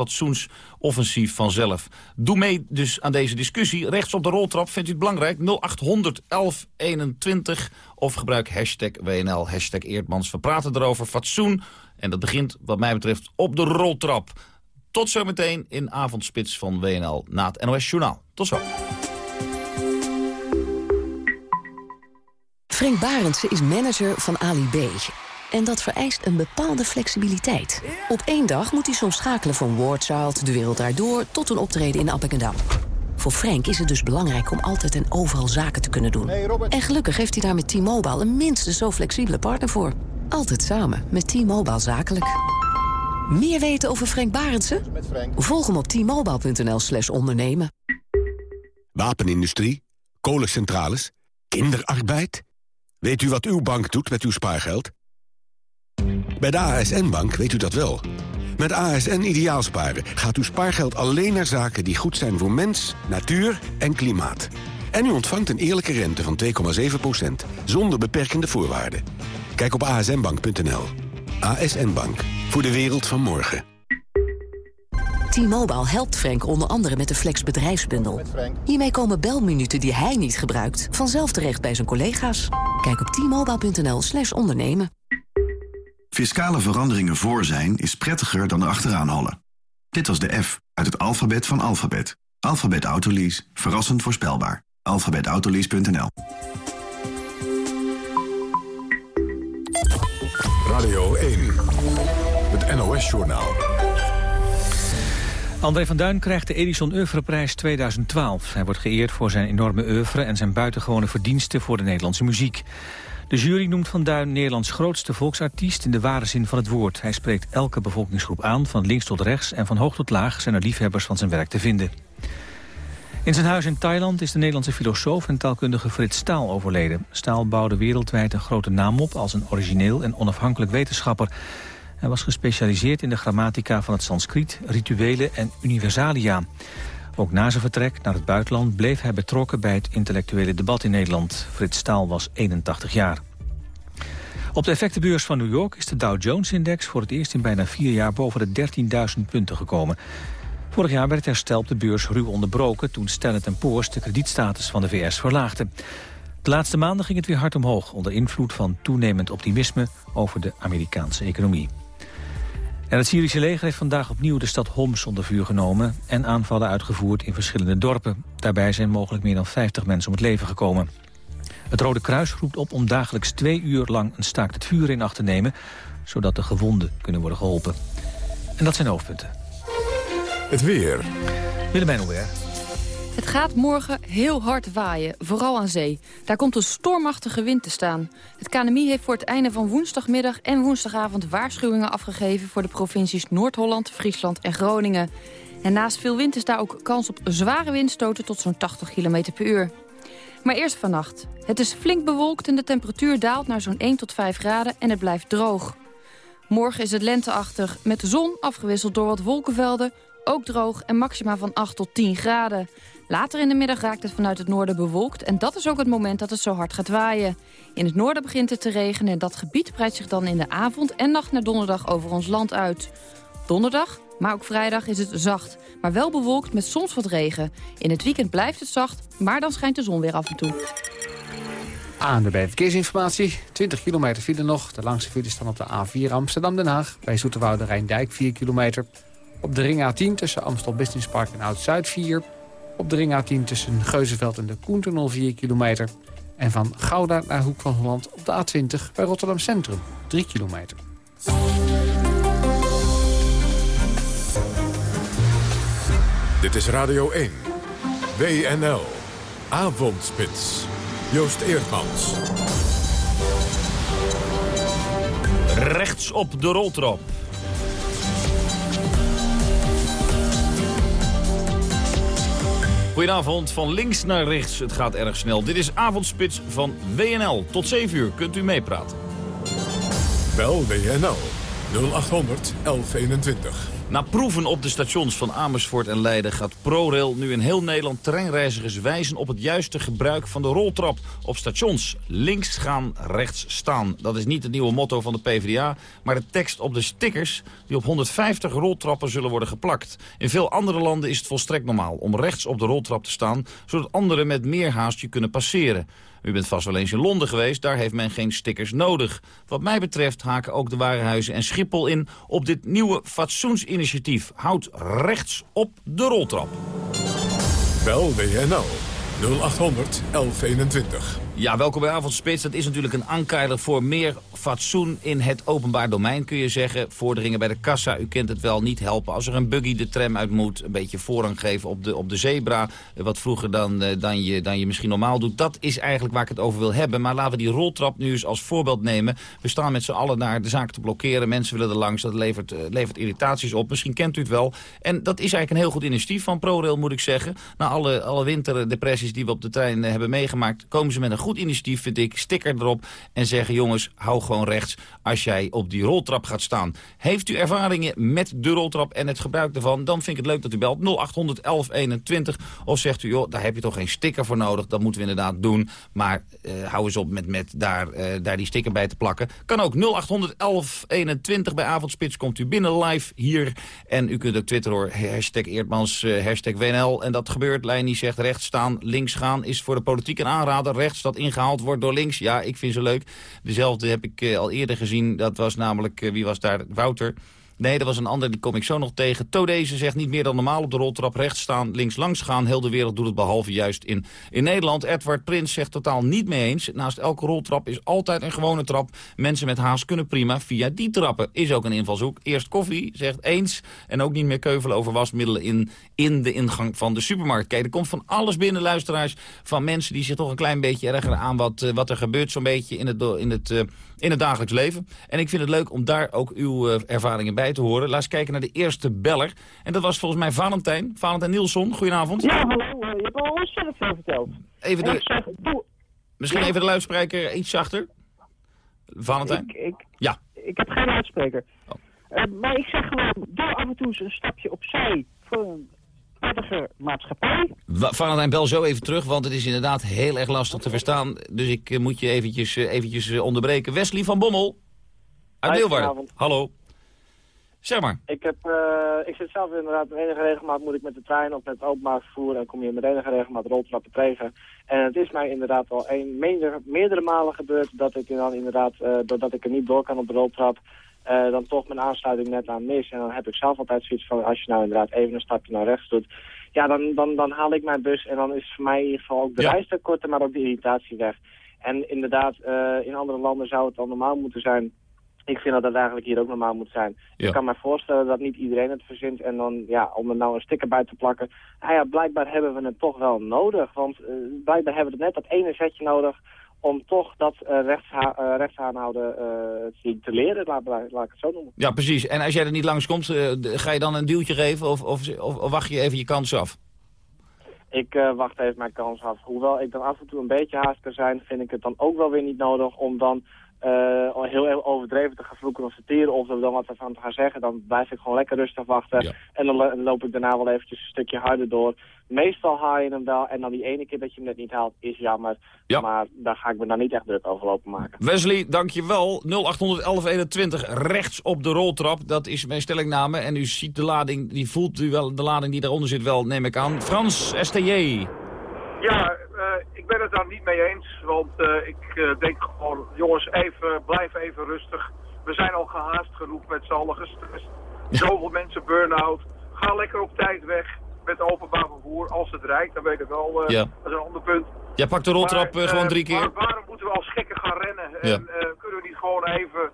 fatsoensoffensief vanzelf. Doe mee dus aan deze discussie. Rechts op de roltrap vindt u het belangrijk. 0800 1121 of gebruik hashtag WNL, hashtag Eerdmans. We praten erover fatsoen. En dat begint wat mij betreft op de roltrap. Tot zometeen in Avondspits van WNL na het NOS Journaal. Tot zo. Frank Barendse is manager van Ali B. En dat vereist een bepaalde flexibiliteit. Op één dag moet hij soms schakelen van Wardchild, De Wereld Daardoor... tot een optreden in Appingedam. Voor Frank is het dus belangrijk om altijd en overal zaken te kunnen doen. en gelukkig heeft hij daar met T-Mobile een minstens zo flexibele partner voor. Altijd samen met T-Mobile Zakelijk. Meer weten over Frank Barendse? Volg hem op t-mobile.nl slash ondernemen. Wapenindustrie, kolencentrales, kinderarbeid. Weet u wat uw bank doet met uw spaargeld? Bij de ASN-bank weet u dat wel. Met ASN Ideaalsparen gaat uw spaargeld alleen naar zaken die goed zijn voor mens, natuur en klimaat. En u ontvangt een eerlijke rente van 2,7%, zonder beperkende voorwaarden. Kijk op asnbank.nl. ASN Bank, voor de wereld van morgen. T-Mobile helpt Frank onder andere met de Flex bedrijfsbundel. Hiermee komen belminuten die hij niet gebruikt... vanzelf terecht bij zijn collega's. Kijk op t-mobile.nl slash ondernemen. Fiscale veranderingen voor zijn is prettiger dan erachteraan hollen. Dit was de F uit het alfabet van alfabet. Alphabet Autolease. Verrassend voorspelbaar. alphabetautolease.nl Radio 1. Het NOS-journaal. André van Duin krijgt de Edison Oeuvreprijs 2012. Hij wordt geëerd voor zijn enorme oeuvre en zijn buitengewone verdiensten voor de Nederlandse muziek. De jury noemt Van Nederlands grootste volksartiest in de ware zin van het woord. Hij spreekt elke bevolkingsgroep aan, van links tot rechts en van hoog tot laag zijn er liefhebbers van zijn werk te vinden. In zijn huis in Thailand is de Nederlandse filosoof en taalkundige Frits Staal overleden. Staal bouwde wereldwijd een grote naam op als een origineel en onafhankelijk wetenschapper. Hij was gespecialiseerd in de grammatica van het Sanskriet, rituelen en universalia. Ook na zijn vertrek naar het buitenland bleef hij betrokken bij het intellectuele debat in Nederland. Frits Staal was 81 jaar. Op de effectenbeurs van New York is de Dow Jones-index voor het eerst in bijna vier jaar boven de 13.000 punten gekomen. Vorig jaar werd het herstel op de beurs ruw onderbroken toen Standard Poor's de kredietstatus van de VS verlaagde. De laatste maanden ging het weer hard omhoog onder invloed van toenemend optimisme over de Amerikaanse economie. En het Syrische leger heeft vandaag opnieuw de stad Homs onder vuur genomen... en aanvallen uitgevoerd in verschillende dorpen. Daarbij zijn mogelijk meer dan 50 mensen om het leven gekomen. Het Rode Kruis roept op om dagelijks twee uur lang een staakt het vuur in acht te nemen... zodat de gewonden kunnen worden geholpen. En dat zijn hoofdpunten. Het weer. Willemijn Alweer. Het gaat morgen heel hard waaien, vooral aan zee. Daar komt een stormachtige wind te staan. Het KNMI heeft voor het einde van woensdagmiddag en woensdagavond waarschuwingen afgegeven... voor de provincies Noord-Holland, Friesland en Groningen. En naast veel wind is daar ook kans op zware windstoten tot zo'n 80 km per uur. Maar eerst vannacht. Het is flink bewolkt en de temperatuur daalt naar zo'n 1 tot 5 graden en het blijft droog. Morgen is het lenteachtig met de zon afgewisseld door wat wolkenvelden... ook droog en maxima van 8 tot 10 graden. Later in de middag raakt het vanuit het noorden bewolkt... en dat is ook het moment dat het zo hard gaat waaien. In het noorden begint het te regenen en dat gebied breidt zich dan in de avond... en nacht naar donderdag over ons land uit. Donderdag, maar ook vrijdag is het zacht, maar wel bewolkt met soms wat regen. In het weekend blijft het zacht, maar dan schijnt de zon weer af en toe. Aan de verkeersinformatie. 20 kilometer file nog. De langste file staan op de A4 Amsterdam-Den Haag. Bij Zoeterwoude Rijndijk 4 kilometer. Op de ring A10 tussen Amstel Business Park en Oud-Zuid 4. Op de ring A10 tussen Geuzenveld en de Koentunnel 4 kilometer. En van Gouda naar Hoek van Holland op de A20 bij Rotterdam Centrum 3 kilometer. Dit is Radio 1. WNL. Avondspits. Joost Eerdmans. Rechts op de roltrap. Goedenavond, van links naar rechts. Het gaat erg snel. Dit is Avondspits van WNL. Tot 7 uur kunt u meepraten. Bel WNL 0800 1121. Na proeven op de stations van Amersfoort en Leiden gaat ProRail nu in heel Nederland treinreizigers wijzen op het juiste gebruik van de roltrap op stations. Links gaan, rechts staan. Dat is niet het nieuwe motto van de PvdA, maar de tekst op de stickers die op 150 roltrappen zullen worden geplakt. In veel andere landen is het volstrekt normaal om rechts op de roltrap te staan, zodat anderen met meer haast je kunnen passeren. U bent vast wel eens in Londen geweest, daar heeft men geen stickers nodig. Wat mij betreft haken ook de Warenhuizen en Schiphol in op dit nieuwe fatsoensinitiatief. Houd rechts op de roltrap. Bel WNL 0800 1121. Ja, welkom bij Avondspits. Dat is natuurlijk een ankeiler voor meer fatsoen in het openbaar domein, kun je zeggen. Vorderingen bij de kassa, u kent het wel, niet helpen. Als er een buggy de tram uit moet, een beetje voorrang geven op de, op de zebra. Wat vroeger dan, eh, dan, je, dan je misschien normaal doet. Dat is eigenlijk waar ik het over wil hebben. Maar laten we die roltrap nu eens als voorbeeld nemen. We staan met z'n allen naar de zaak te blokkeren. Mensen willen er langs, dat levert, eh, levert irritaties op. Misschien kent u het wel. En dat is eigenlijk een heel goed initiatief van ProRail, moet ik zeggen. Na alle, alle winterdepressies die we op de trein eh, hebben meegemaakt... komen ze met een goed goed initiatief, vind ik. Sticker erop en zeggen, jongens, hou gewoon rechts als jij op die roltrap gaat staan. Heeft u ervaringen met de roltrap en het gebruik ervan? Dan vind ik het leuk dat u belt 0800 1121. Of zegt u, joh, daar heb je toch geen sticker voor nodig. Dat moeten we inderdaad doen. Maar uh, hou eens op met, met daar, uh, daar die sticker bij te plakken. Kan ook 0800 1121 bij Avondspits. Komt u binnen live hier. En u kunt ook twitteren hoor. Hashtag Eerdmans, uh, hashtag WNL. En dat gebeurt. Leini zegt rechts staan, links gaan is voor de politiek een aanrader. Rechts dat ingehaald wordt door links. Ja, ik vind ze leuk. Dezelfde heb ik al eerder gezien. Dat was namelijk, wie was daar? Wouter. Nee, er was een ander, die kom ik zo nog tegen. Todeze zegt niet meer dan normaal op de roltrap rechts staan, links langs gaan. Heel de wereld doet het behalve juist in, in Nederland. Edward Prins zegt totaal niet mee eens. Naast elke roltrap is altijd een gewone trap. Mensen met haast kunnen prima via die trappen. Is ook een invalshoek. Eerst koffie, zegt eens. En ook niet meer keuvelen over wasmiddelen in, in de ingang van de supermarkt. Kijk, er komt van alles binnen, luisteraars. Van mensen die zich toch een klein beetje ergeren aan wat, uh, wat er gebeurt. Zo'n beetje in het, in, het, uh, in het dagelijks leven. En ik vind het leuk om daar ook uw uh, ervaringen bij te horen. Laat eens kijken naar de eerste beller. En dat was volgens mij Valentijn. Valentijn Nielsen, goedenavond. Ja, hallo. Je hebt al ontzettend veel verteld. Even de... Zeg. Misschien ja. even de luidspreker iets zachter. Valentijn? Ik, ik, ja. Ik heb geen luidspreker. Oh. Uh, maar ik zeg gewoon, doe af en toe een stapje opzij voor een prettige maatschappij. Valentijn, bel zo even terug, want het is inderdaad heel erg lastig te verstaan. Dus ik uh, moet je eventjes, uh, eventjes onderbreken. Wesley van Bommel, uit Leeuwarden. Hallo. Zeg maar. Ik, heb, uh, ik zit zelf inderdaad met enige regelmaat moet ik met de trein of met het openbaar vervoer en kom je met enige regelmaat roltrappen tegen. En het is mij inderdaad al een, meerdere, meerdere malen gebeurd dat ik dan inderdaad, uh, doordat ik er niet door kan op de roltrap, uh, dan toch mijn aansluiting net aan mis. En dan heb ik zelf altijd zoiets van, als je nou inderdaad even een stapje naar rechts doet, ja, dan, dan, dan haal ik mijn bus en dan is voor mij in ieder geval ook de ja. reis te korter, maar ook de irritatie weg. En inderdaad, in andere landen zou het al normaal moeten zijn ik vind dat dat eigenlijk hier ook normaal moet zijn. Ja. Ik kan me voorstellen dat niet iedereen het verzint. En dan, ja, om er nou een sticker bij te plakken. Nou ja, blijkbaar hebben we het toch wel nodig. Want uh, blijkbaar hebben we net dat ene zetje nodig om toch dat uh, rechtsha uh, rechtsaanhouden uh, te leren, laat, laat ik het zo noemen. Ja, precies. En als jij er niet langskomt, ga je dan een duwtje geven of, of, of, of wacht je even je kans af? Ik wacht even mijn kans af. Hoewel ik dan af en toe een beetje haast kan zijn, vind ik het dan ook wel weer niet nodig om dan uh, heel overdreven te gaan vloeken of of er dan wat van te gaan zeggen, dan blijf ik gewoon lekker rustig wachten. Ja. En dan loop ik daarna wel eventjes een stukje harder door. Meestal haal je hem wel en dan die ene keer dat je hem net niet haalt is jammer. Ja. Maar daar ga ik me dan niet echt druk over lopen maken. Wesley, dankjewel. 081121 rechts op de roltrap. Dat is mijn stellingname. En u ziet de lading, die voelt u wel, de lading die daaronder zit wel, neem ik aan. Frans, STJ. Ja, uh, ik ben het daar niet mee eens. Want uh, ik uh, denk gewoon, jongens, even, blijf even rustig. We zijn al gehaast genoeg met z'n allen gestrest. Zoveel mensen burn-out. Ga lekker op tijd weg met openbaar vervoer. Als het rijdt, dan weet ik wel. Ja. Dat is een ander punt. Jij pakt de roltrap maar, gewoon drie keer. Maar waarom moeten we als gekken gaan rennen? Ja. En kunnen we niet gewoon even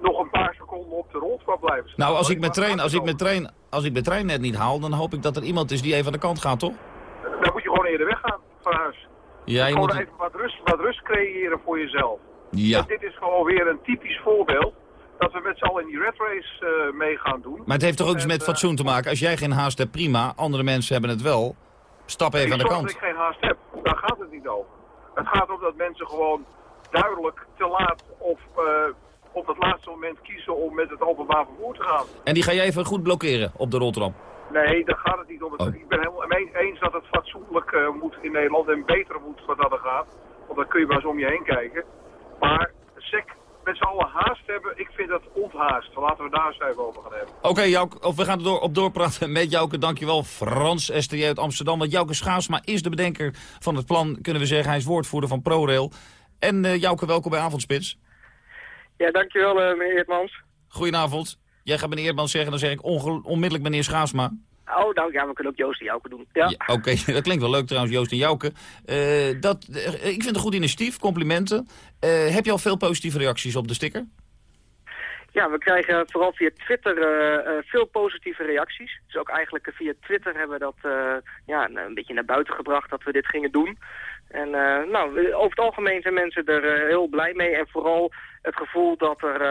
nog een paar seconden op de roltrap blijven staan? Nou, als ik, met trein, als, ik met trein, als ik mijn trein net niet haal, dan hoop ik dat er iemand is die even aan de kant gaat, toch? Gewoon eerder weggaan van huis. Ja, je gewoon moet... even wat rust, wat rust creëren voor jezelf. Ja. En dit is gewoon weer een typisch voorbeeld dat we met z'n allen in die red race uh, mee gaan doen. Maar het heeft toch ook iets met fatsoen te maken? Als jij geen haast hebt, prima. Andere mensen hebben het wel. Stap even aan de kant. Als ik geen haast heb, daar gaat het niet over. Het gaat om dat mensen gewoon duidelijk te laat of uh, op het laatste moment kiezen om met het openbaar vervoer te gaan. En die ga je even goed blokkeren op de roltrap? Nee, daar gaat het niet om. Oh. Ik ben helemaal eens dat het fatsoenlijk uh, moet in Nederland en beter moet wat dat er gaat. Want dan kun je wel eens om je heen kijken. Maar sec met z'n allen haast hebben, ik vind dat onthaast. Laten we daar eens even over gaan hebben. Oké, okay, of we gaan er door, op doorpraten met Jouke. Dankjewel, Frans STJ uit Amsterdam. Want Jouke Schaasma is de bedenker van het plan, kunnen we zeggen. Hij is woordvoerder van ProRail. En uh, Jouke, welkom bij Avondspits. Ja, dankjewel uh, meneer Eertmans. Goedenavond. Jij gaat meneer Eertmans zeggen, dan zeg ik onmiddellijk meneer Schaasma. Oh, nou ja, we kunnen ook Joost en Jouke doen. Ja. ja Oké, okay. dat klinkt wel leuk trouwens, Joost en Jouke. Uh, dat, uh, ik vind het een goed initiatief, complimenten. Uh, heb je al veel positieve reacties op de sticker? Ja, we krijgen vooral via Twitter veel positieve reacties. Dus ook eigenlijk via Twitter hebben we dat ja, een beetje naar buiten gebracht dat we dit gingen doen. En nou, over het algemeen zijn mensen er heel blij mee. En vooral het gevoel dat er,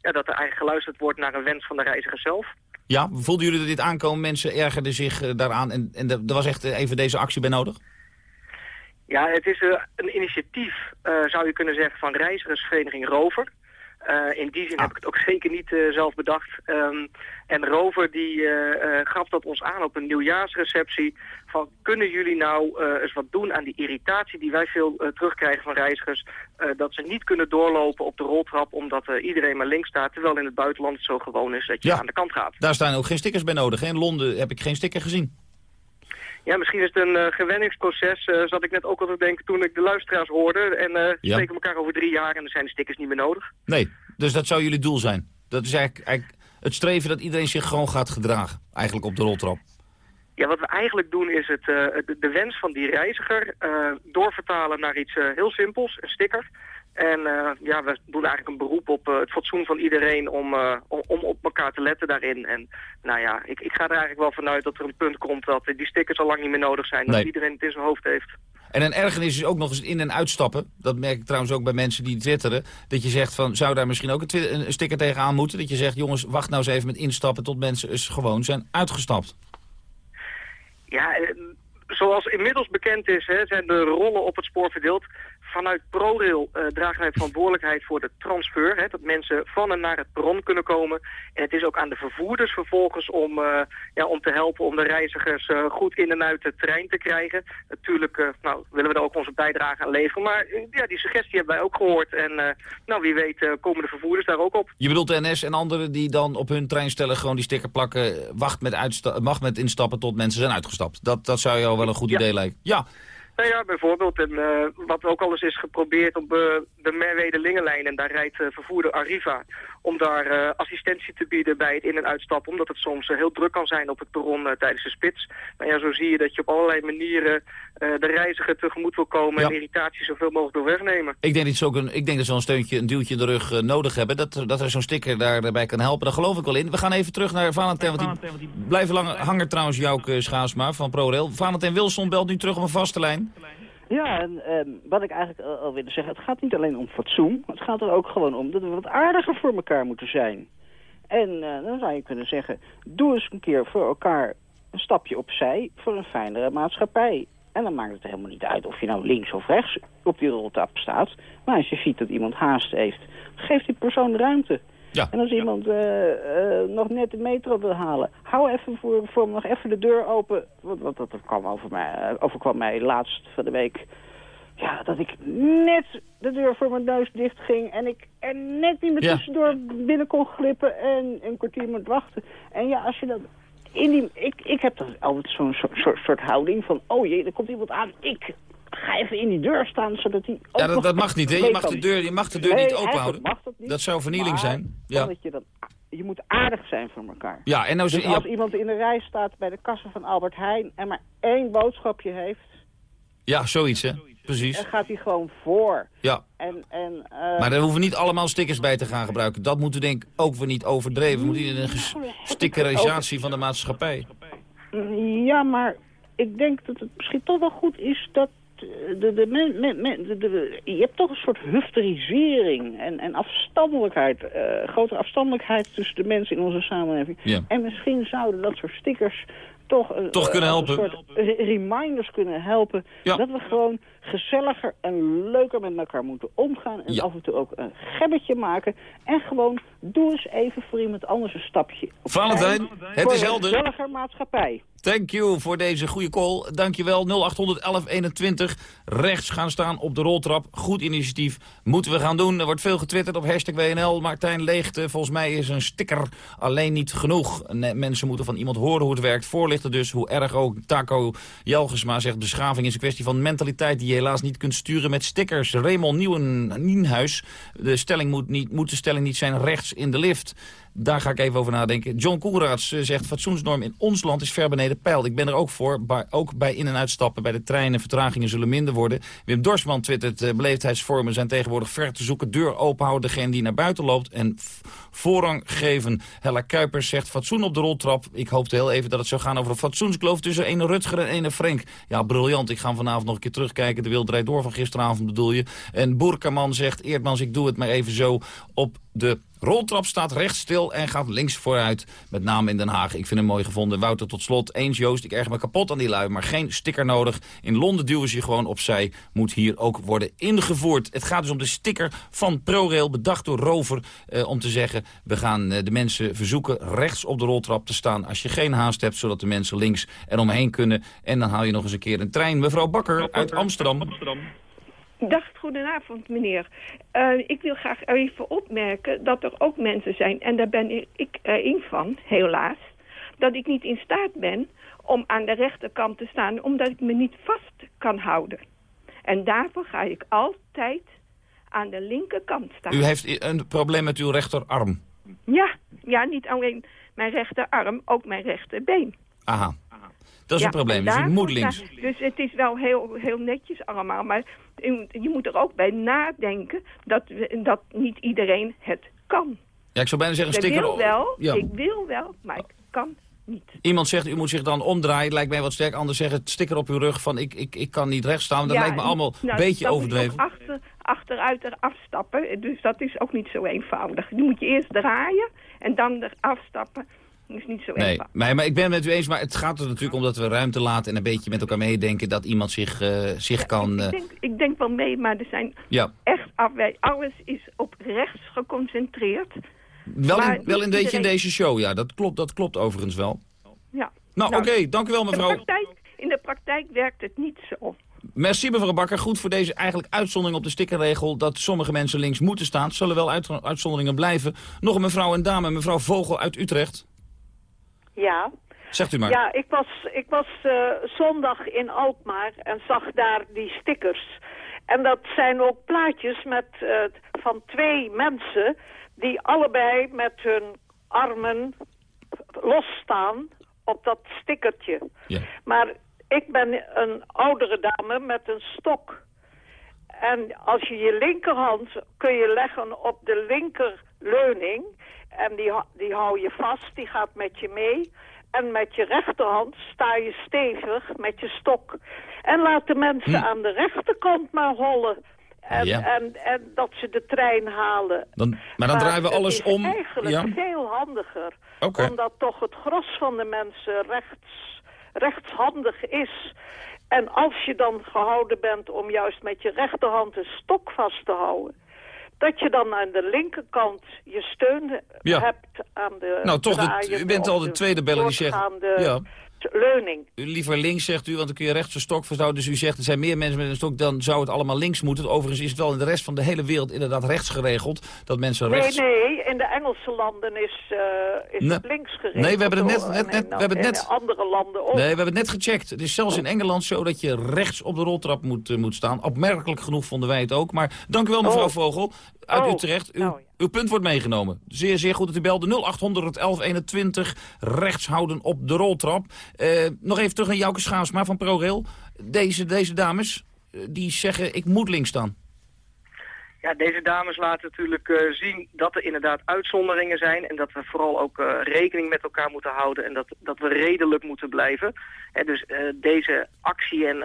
ja, dat er eigenlijk geluisterd wordt naar een wens van de reiziger zelf. Ja, voelden jullie dit aankomen? Mensen ergerden zich daaraan en, en er was echt even deze actie bij nodig? Ja, het is eh, een initiatief, eh, zou je kunnen zeggen, van reizigersvereniging Rover. Eh, in die zin heb ik het ook zeker niet eh, zelf bedacht. Ehm, en Rover die eh, gaf dat ons aan op een nieuwjaarsreceptie. Van kunnen jullie nou eens wat doen aan die irritatie die wij veel terugkrijgen van reizigers. dat ze niet kunnen doorlopen op de roltrap omdat iedereen maar links staat. Terwijl in het buitenland het zo gewoon is dat je Ja. aan de kant gaat. Daar staan ook geen stickers bij nodig. hè? In Londen heb ik geen sticker gezien. Ja, misschien is het een eh, gewenningsproces, eh, zat ik net ook al te denken toen ik de luisteraars hoorde. En eh Ja. spreken elkaar over drie jaar en dan zijn de stickers niet meer nodig. Nee, dus dat zou jullie doel zijn. Dat is eigenlijk, eigenlijk het streven dat iedereen zich gewoon gaat gedragen. Eigenlijk op de roltrap. Ja, wat we eigenlijk doen is het, de, de wens van die reiziger doorvertalen naar iets heel simpels, een sticker. En eh, ja, we doen eigenlijk een beroep op eh, het fatsoen van iedereen om, eh, om, op elkaar te letten daarin. En nou ja, ik, ik ga er eigenlijk wel vanuit dat er een punt komt dat die stickers al lang niet meer nodig zijn. Dat iedereen het in zijn hoofd heeft. En een ergernis is ook nog eens in- en uitstappen. Dat merk ik trouwens ook bij mensen die twitteren. Dat je zegt van, zou daar misschien ook een, sticker tegenaan moeten? Dat je zegt, jongens, wacht nou eens even met instappen tot mensen eens gewoon zijn uitgestapt. Ja, zoals inmiddels bekend is, hè, zijn de rollen op het spoor verdeeld. Vanuit ProRail eh, dragen wij verantwoordelijkheid voor de transfer. Hè, dat mensen van en naar het perron kunnen komen. En het is ook aan de vervoerders vervolgens om, eh, ja, om te helpen om de reizigers eh, goed in en uit de trein te krijgen. Natuurlijk nou, willen we daar ook onze bijdrage aan leveren. Maar ja, die suggestie hebben wij ook gehoord. En nou, wie weet komen de vervoerders daar ook op. Je bedoelt de NS en anderen die dan op hun trein stellen... gewoon die sticker plakken, wacht met, mag met instappen tot mensen zijn uitgestapt. Dat, dat zou jou wel een goed idee lijken. Ja, Nou ja, bijvoorbeeld, en, eh, wat ook al eens is geprobeerd op eh, de Merwede-Lingenlijn, en daar rijdt eh, vervoerder Arriva, om daar assistentie te bieden bij het in- en uitstappen, omdat het soms heel druk kan zijn op het perron tijdens de spits. Nou ja, zo zie je dat je op allerlei manieren eh, de reiziger tegemoet wil komen Ja. en irritatie zoveel mogelijk wil wegnemen. ik denk dat ze ook een, ik denk dat ze wel een steuntje, een duwtje in de rug nodig hebben. Dat, dat er zo'n sticker daarbij kan helpen. Daar geloof ik wel in. We gaan even terug naar Valentijn. Want die blijven lang hangen trouwens, Jouke Schaasma van ProRail. Valentijn Wilson belt nu terug op een vaste lijn. Ja, en ehm, wat ik eigenlijk al, wilde zeggen, het gaat niet alleen om fatsoen. Het gaat er ook gewoon om dat we wat aardiger voor elkaar moeten zijn. En eh, dan zou je kunnen zeggen, doe eens een keer voor elkaar een stapje opzij voor een fijnere maatschappij. En dan maakt het helemaal niet uit of je nou links of rechts op die roltap staat. Maar als je ziet dat iemand haast heeft, geef die persoon ruimte. Ja. En als iemand eh, eh, nog net de metro wil halen, hou even voor, voor nog even de deur open. Want, want dat kwam over mij, eh, overkwam mij laatst van de week. Ja, dat ik net de deur voor mijn neus dicht ging en ik er net niet meer Ja. tussendoor binnen kon glippen en een kwartier moet wachten. En ja, als je dat... In die, ik, ik heb dan altijd zo'n soort, soort, soort houding van, oh jee, er komt iemand aan, ik ga even in die deur staan, zodat hij Ja, dat, mag niet, hè? Je mag de deur, je mag de deur Nee, niet openhouden. mag dat niet. Dat zou vernieling zijn. Ja. Dat je, dan, je moet aardig zijn voor elkaar. Ja, en nou Dus als iemand in de rij staat bij de kassa van Albert Heijn en maar één boodschapje heeft, ja, zoiets, hè? Precies. dan gaat hij gewoon voor. Ja. En, en, eh, Maar daar hoeven we niet allemaal stickers bij te gaan gebruiken. Dat moeten we denk ik ook weer niet overdreven. We moeten een stickerisatie van de maatschappij. Ja, maar ik denk dat het misschien toch wel goed is dat de, de, men, men, men- de, je hebt toch een soort hufterisering en, en afstandelijkheid, eh, grote afstandelijkheid tussen de mensen in onze samenleving. Ja. En misschien zouden dat soort stickers toch, een- Toch kunnen eh, helpen. Een reminders kunnen helpen. Ja. Dat we gewoon gezelliger en leuker met elkaar moeten omgaan. En Ja. af en toe ook een gebbetje maken. En gewoon doe eens even voor iemand anders een stapje. Valentijn, het is een helder. gezelliger maatschappij. Thank you voor deze goede call. Dankjewel. 0800 1121. Rechts gaan staan op de roltrap. Goed initiatief. Moeten we gaan doen. Er wordt veel getwitterd op hashtag WNL. Martijn Leegte. Volgens mij is een sticker alleen niet genoeg. Nee, mensen moeten van iemand horen hoe het werkt. Voorlichten dus. Hoe erg ook. Taco Jelgesma zegt beschaving is een kwestie van mentaliteit... die je helaas niet kunt sturen met stickers. Raymond Nieuwen, Nienhuis. De stelling moet, niet, moet de stelling niet zijn rechts in de lift. Daar ga ik even over nadenken. John Koenraads eh, zegt fatsoensnorm in ons land is ver beneden peil. Ik ben er ook voor, maar ook bij in- en uitstappen bij de treinen vertragingen zullen minder worden. Wim Dorsman twittert, eh, beleefdheidsvormen zijn tegenwoordig ver te zoeken. Deur openhouden degene die naar buiten loopt en voorrang geven. Hella Kuipers zegt fatsoen op de roltrap. Ik hoopte heel even dat het zou gaan over een fatsoenskloof tussen ene Rutger en ene Frank. Ja, briljant. Ik ga vanavond nog een keer terugkijken. De Draait Door van gisteravond bedoel je. En Boerkaman zegt, Eerdmans, ik doe het maar even zo op De roltrap staat recht stil en gaat links vooruit. Met name in Den Haag. Ik vind hem mooi gevonden. Wouter, tot slot. Eens Joost, ik erg me kapot aan die lui. Maar geen sticker nodig. In Londen duwen ze je gewoon opzij. Moet hier ook worden ingevoerd. Het gaat dus om de sticker van ProRail. Bedacht door Rover. Eh, om te zeggen, we gaan eh, de mensen verzoeken rechts op de roltrap te staan. Als je geen haast hebt, zodat de mensen links eromheen kunnen. En dan haal je nog eens een keer een trein. Mevrouw Bakker uit Amsterdam. Dag, goedenavond meneer. Uh, ik wil graag even opmerken dat er ook mensen zijn, en daar ben ik er één van, helaas, dat ik niet in staat ben om aan de rechterkant te staan, omdat ik me niet vast kan houden. En daarvoor ga ik altijd aan de linkerkant staan. U heeft een probleem met uw rechterarm? Ja, ja niet alleen mijn rechterarm, ook mijn rechterbeen. Aha. Dat is een probleem, dus u moet links. Dus het is wel heel, heel netjes allemaal, maar je moet er ook bij nadenken dat, dat niet iedereen het kan. Ja, ik zou bijna zeggen, sticker... Ik wil wel, ja. ik wil wel, maar ik kan niet. Iemand zegt, u moet zich dan omdraaien, lijkt mij wat sterk. Anders zeggen, sticker op uw rug van, ik, ik, ik kan niet recht staan. Dat lijkt me allemaal een nou, beetje overdreven. achter, achteruit er afstappen, dus dat is ook niet zo eenvoudig. Je moet je eerst draaien en dan er afstappen is niet zo nee, maar, maar ik ben het met u eens, maar het gaat er natuurlijk om dat we ruimte laten... en een beetje met elkaar meedenken dat iemand zich, uh, zich kan... Ik, ik, denk, ik, denk, wel mee, maar er zijn ja. echt afwij. Alles is op rechts geconcentreerd. Wel in, wel in, deze, in deze show, ja. Dat klopt, dat klopt overigens wel. Ja. Nou, nou oké, dank u wel mevrouw. In de, praktijk, in de praktijk werkt het niet zo. Merci mevrouw Bakker. Goed voor deze eigenlijk uitzondering op de stickerregel... dat sommige mensen links moeten staan. Zullen wel uitzonderingen blijven. Nog een mevrouw en dame, mevrouw Vogel uit Utrecht. Ja. Zegt u maar. Ja, ik was, ik was uh, zondag in Alkmaar en zag daar die stickers. En dat zijn ook plaatjes met, uh, van twee mensen die allebei met hun armen losstaan op dat stickertje. Ja. Maar ik ben een oudere dame met een stok. En als je je linkerhand kun je leggen op de linkerleuning... En die, die hou je vast, die gaat met je mee. En met je rechterhand sta je stevig met je stok. En laat de mensen hm. aan de rechterkant maar hollen. En, en, en dat ze de trein halen. Dan, maar dan draaien we alles om. Het is eigenlijk veel handiger. Omdat toch het gros van de mensen rechts, rechtshandig is. En als je dan gehouden bent om juist met je rechterhand de stok vast te houden dat je dan aan de linkerkant je steun hebt aan de Nou, toch, de, u bent al de tweede beller die zegt... Ja. Leuning. U liever links, zegt u, want dan kun je rechts een stok verhouden. Dus u zegt, er zijn meer mensen met een stok, dan zou het allemaal links moeten. Overigens is het wel in de rest van de hele wereld inderdaad rechts geregeld. Dat mensen rechts... Nee, nee, in de Engelse landen is, uh, is het links geregeld. Nee, we hebben het net... net, net we hebben het net in andere landen ook. Nee, we hebben het net gecheckt. Het is zelfs in Engeland zo dat je rechts op de roltrap moet, uh, moet staan. Opmerkelijk genoeg vonden wij het ook. Maar dank u wel, mevrouw oh. Vogel uit oh. Utrecht. Uw, nou, uw punt wordt meegenomen. Zeer, zeer goed dat u belde. 0800 1121, rechts houden op de roltrap. Uh, nog even terug naar Jouke Schaasma van ProRail. Deze, deze dames, die zeggen ik moet links staan. Deze dames laten natuurlijk uh, zien dat er inderdaad uitzonderingen zijn... en dat we vooral ook uh, rekening met elkaar moeten houden... en dat, dat we redelijk moeten blijven. En dus uh, deze actie en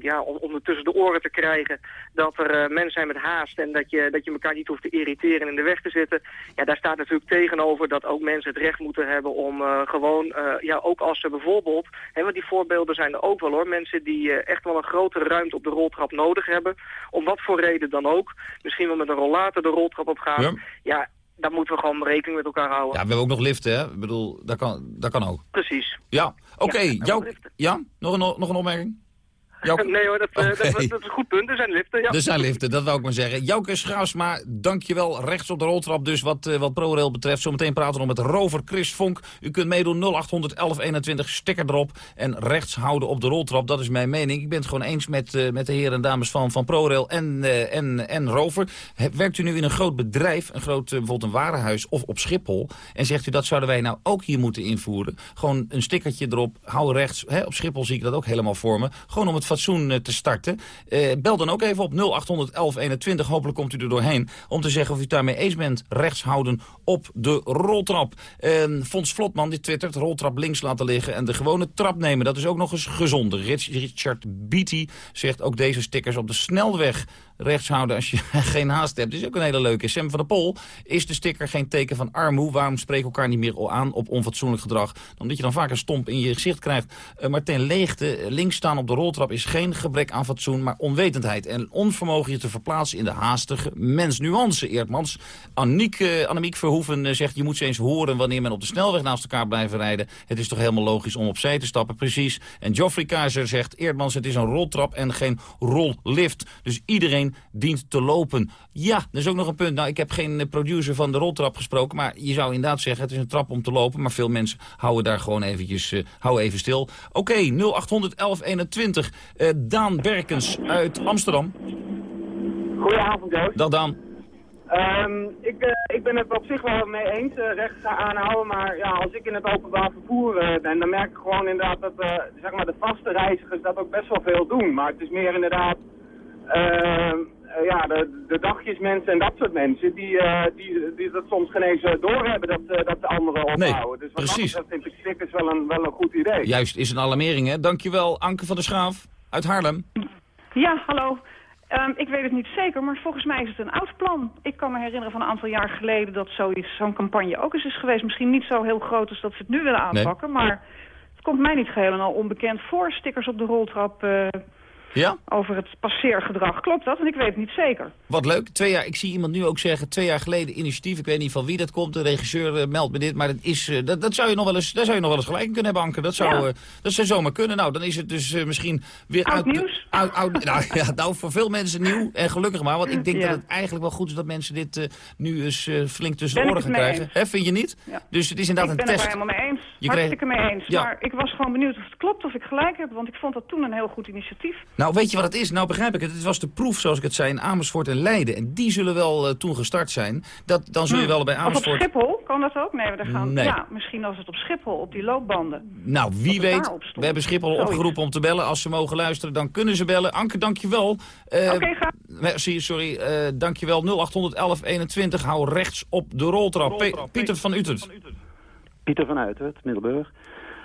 ja, om, om er tussen de oren te krijgen... dat er mensen zijn met haast en dat je, dat je elkaar niet hoeft te irriteren en in de weg te zitten... ja, daar staat natuurlijk tegenover dat ook mensen het recht moeten hebben om gewoon... ja, ook als ze bijvoorbeeld, hè, want die voorbeelden zijn er ook wel hoor... mensen die echt wel een grotere ruimte op de roltrap nodig hebben... om wat voor reden dan ook misschien wel met een rollator de roltrap op gaan. Ja, ja daar moeten we gewoon rekening met elkaar houden. Ja, we hebben ook nog liften, hè? Ik bedoel, dat kan, dat kan ook. Precies. Ja, oké. Ja, ja, nog, een, nog een opmerking? Nee hoor, dat, eh, dat, dat, is een goed punt. Er zijn liften, ja. Er zijn liften, dat wou ik maar zeggen. Jouke Schaasma, dankjewel. Rechts op de roltrap dus wat, uh, wat ProRail betreft. Zometeen praten we met Rover Chris Vonk. U kunt meedoen 0800 1121, stekker erop. En rechts houden op de roltrap, dat is mijn mening. Ik ben het gewoon eens met, uh, met de heren en dames van, van ProRail en, en, en Rover. werkt u nu in een groot bedrijf, een groot, bijvoorbeeld een warenhuis of op Schiphol... en zegt u dat zouden wij nou ook hier moeten invoeren? Gewoon een stickertje erop, hou rechts. Hè, op Schiphol zie ik dat ook helemaal voor me. Gewoon om het eh, te starten. Eh, bel dan ook even op 0800 1121. Hopelijk komt u er doorheen. Om te zeggen of u het daarmee eens bent. Rechts houden op de roltrap. Uh, Fons Vlotman die twittert. Roltrap links laten liggen en de gewone trap nemen. Dat is ook nog eens gezonder. Richard Beatty zegt ook deze stickers op de snelweg rechts houden als je geen haast hebt. Dat is ook een hele leuke. Sam van der Pol, is de sticker geen teken van armoe? Waarom spreken elkaar niet meer aan op onfatsoenlijk gedrag? Omdat je dan vaak een stomp in je gezicht krijgt. Uh, Martijn Leegte, links staan op de roltrap is geen gebrek aan fatsoen, maar onwetendheid. En onvermogen je te verplaatsen in de haastige mens. Nuance, Eerdmans. Anniek, uh, Annemiek Verhoeven uh, zegt, je moet ze eens horen wanneer men op de snelweg naast elkaar blijven rijden. Het is toch helemaal logisch om opzij te stappen, precies. En Geoffrey Kaiser zegt, Eerdmans, het is een roltrap en geen rollift. Dus iedereen dient te lopen. Ja, dat is ook nog een punt. Nou, ik heb geen eh, producer van de roltrap gesproken, maar je zou inderdaad zeggen, het is een trap om te lopen. Maar veel mensen houden daar gewoon eventjes, houden even stil. Oké, okay, 0800 1121. Uh, Daan Berkens uit Amsterdam. Goedenavond, Joost. Dag Daan. Um, ik, uh, ik ben het op zich wel mee eens, uh, rechts gaan aanhouden, maar ja, als ik in het openbaar vervoer uh, ben, dan merk ik gewoon inderdaad dat zeg maar de vaste reizigers dat ook best wel veel doen. Maar het is meer inderdaad uh, ja, de, de dagjesmensen en dat soort mensen die, die, die dat soms geen eens doorhebben dat, dat de anderen ophouden. Nee, dus wat precies. dat vind ik stickers wel een, wel een goed idee. Juist, is een alarmering hè. Dankjewel Anke van der Schaaf uit Haarlem. Ja, hallo. Um, ik weet het niet zeker, maar volgens mij is het een oud plan. Ik kan me herinneren van een aantal jaar geleden dat zo'n campagne ook eens is geweest. Misschien niet zo heel groot als dat ze het nu willen aanpakken, nee. maar het komt mij niet geheel en al onbekend voor. Stickers op de roltrap... Uh, ja? over het passeergedrag. Klopt dat? En ik weet het niet zeker. Wat leuk. Twee jaar, ik zie iemand nu ook zeggen, twee jaar geleden initiatief. Ik weet niet van wie dat komt. De regisseur uh, meldt me dit. Maar dat is, uh, dat, dat zou je nog wel eens, daar zou je nog wel eens gelijk in kunnen hebben, Anke. Dat zou, ja. uh, dat zou zomaar kunnen. Nou, dan is het dus misschien weer... Oud nieuws? Nou, ja, nou, voor veel mensen nieuw. En gelukkig maar. Want ik denk ja. dat het eigenlijk wel goed is dat mensen dit nu eens flink tussen de oren gaan krijgen. Hè, vind je niet? Ja. Dus het is inderdaad een test. Ik ben het helemaal mee eens. Je Hartstikke kreeg... mee eens. Ja. Maar ik was gewoon benieuwd of het klopt, of ik gelijk heb. Want ik vond dat toen een heel goed initiatief. Nou, weet je wat het is? Nou begrijp ik het. Het was de proef, zoals ik het zei, in Amersfoort en Leiden. En die zullen wel uh, toen gestart zijn. Dat, dan zul je wel bij Amersfoort... Of op Schiphol? Kan dat ook? Nee, we gaan... Nee. Ja, misschien als het op Schiphol, op die loopbanden. Nou, wie weet. We hebben Schiphol Zoiets. opgeroepen om te bellen. Als ze mogen luisteren, dan kunnen ze bellen. Anke, dankjewel. Uh, Oké, okay, ga. Sorry, sorry uh, dankjewel. 0800 1121. Hou rechts op de roltrap. roltrap. Pe Pieter van Utrecht. Pieter van Utrecht, Middelburg.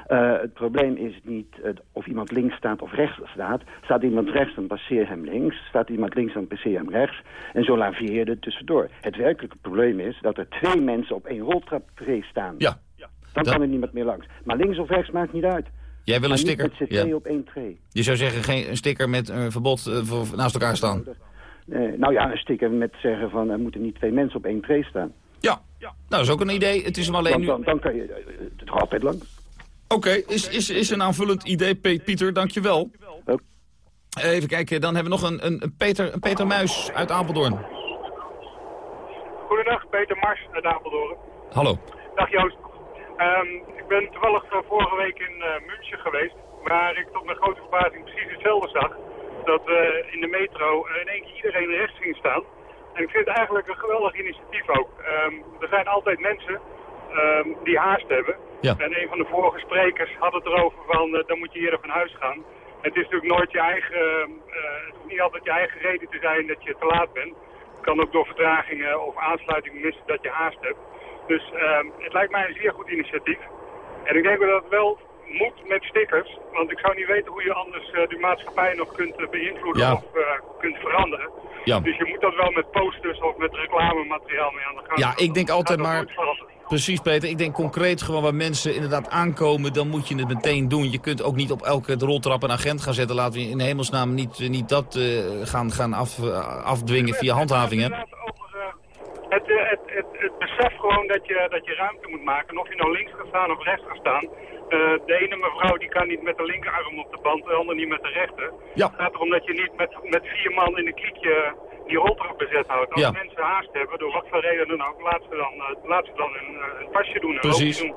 Uh, het probleem is niet uh, of iemand links staat of rechts staat. Staat iemand rechts, dan passeer hem links. Staat iemand links, dan passeer hem rechts. En zo laveer je er tussendoor. Het werkelijke probleem is dat er twee mensen op één roltraptree staan. Ja. Dan dat... kan er niemand meer langs. Maar links of rechts maakt niet uit. Jij wil een sticker? met ja. op één tree. Je zou zeggen geen, een sticker met een verbod uh, voor naast elkaar staan? nou ja, een sticker met zeggen van er moeten niet twee mensen op één tree staan. Ja, ja. nou dat is ook een idee. Het is hem alleen dan, nu... Dan, dan kan je het altijd langs. Oké, okay, is, is, is een aanvullend idee, Pieter, dankjewel. Even kijken, dan hebben we nog een, een, een, Peter, een Peter Muis uit Apeldoorn. Goedendag, Peter Mars uit Apeldoorn. Hallo. Dag Joost. Um, ik ben toevallig vorige week in uh, München geweest, waar ik tot mijn grote verbazing precies hetzelfde zag. Dat uh, in de metro uh, in één keer iedereen rechts ging staan. En ik vind het eigenlijk een geweldig initiatief ook. Um, er zijn altijd mensen um, die haast hebben. Ja. En een van de vorige sprekers had het erover van, uh, dan moet je eerder van huis gaan. Het is natuurlijk nooit je eigen, uh, het hoeft niet altijd je eigen reden te zijn dat je te laat bent. Het kan ook door vertragingen of aansluiting missen dat je haast hebt. Dus uh, het lijkt mij een zeer goed initiatief. En ik denk dat het wel moet met stickers. Want ik zou niet weten hoe je anders uh, de maatschappij nog kunt beïnvloeden ja. of kunt veranderen. Ja. Dus je moet dat wel met posters of met reclamemateriaal mee aan de gang. Ja, ik denk altijd maar... Precies, Peter. Ik denk concreet gewoon waar mensen inderdaad aankomen, dan moet je het meteen doen. Je kunt ook niet op elke roltrap een agent gaan zetten. Laten we in hemelsnaam niet, niet dat uh, gaan, gaan af, uh, afdwingen via handhavingen. Het, het, het, het besef gewoon dat je, dat je ruimte moet maken. En of je nou links gaat staan of rechts gaat staan. Uh, de ene mevrouw die kan niet met de linkerarm op de band, de andere niet met de rechter. Ja. Het gaat erom dat je niet met, met vier man in een kliekje die roltrap bezet houdt. Als ja. mensen haast hebben, door wat voor reden dan ook, laat ze dan, uh, laat ze dan een, een pasje doen. Een Precies. Doen.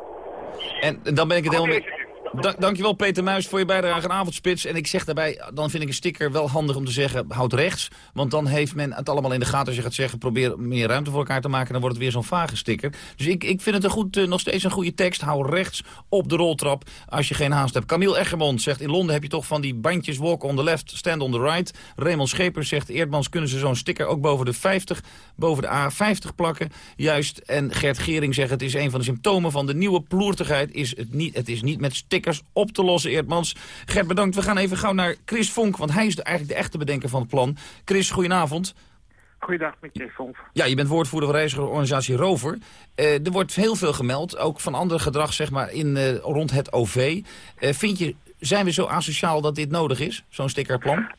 En dan ben ik het helemaal mee... Da dankjewel Peter Muis voor je bijdrage aan Avondspits. En ik zeg daarbij, dan vind ik een sticker wel handig om te zeggen, houd rechts. Want dan heeft men het allemaal in de gaten. Als je gaat zeggen, probeer meer ruimte voor elkaar te maken, dan wordt het weer zo'n vage sticker. Dus ik, ik vind het een goed, eh, nog steeds een goede tekst. Hou rechts op de roltrap als je geen haast hebt. Camille Eggermond zegt, in Londen heb je toch van die bandjes walk on the left, stand on the right. Raymond Schepers zegt, Eerdmans kunnen ze zo'n sticker ook boven de 50, boven de A50 plakken. Juist. En Gert Gering zegt, het is een van de symptomen van de nieuwe ploertigheid. Is het, niet, het is niet met stickers op te lossen, Eerdmans. Gert, bedankt. We gaan even gauw naar Chris Vonk, want hij is de, eigenlijk de echte bedenker van het plan. Chris, goedenavond. Goeiedag, met Chris Vonk. Ja, je bent woordvoerder van reizigerorganisatie Rover. Uh, er wordt heel veel gemeld, ook van ander gedrag zeg maar, in, uh, rond het OV. Uh, vind je, zijn we zo asociaal dat dit nodig is, zo'n stickerplan?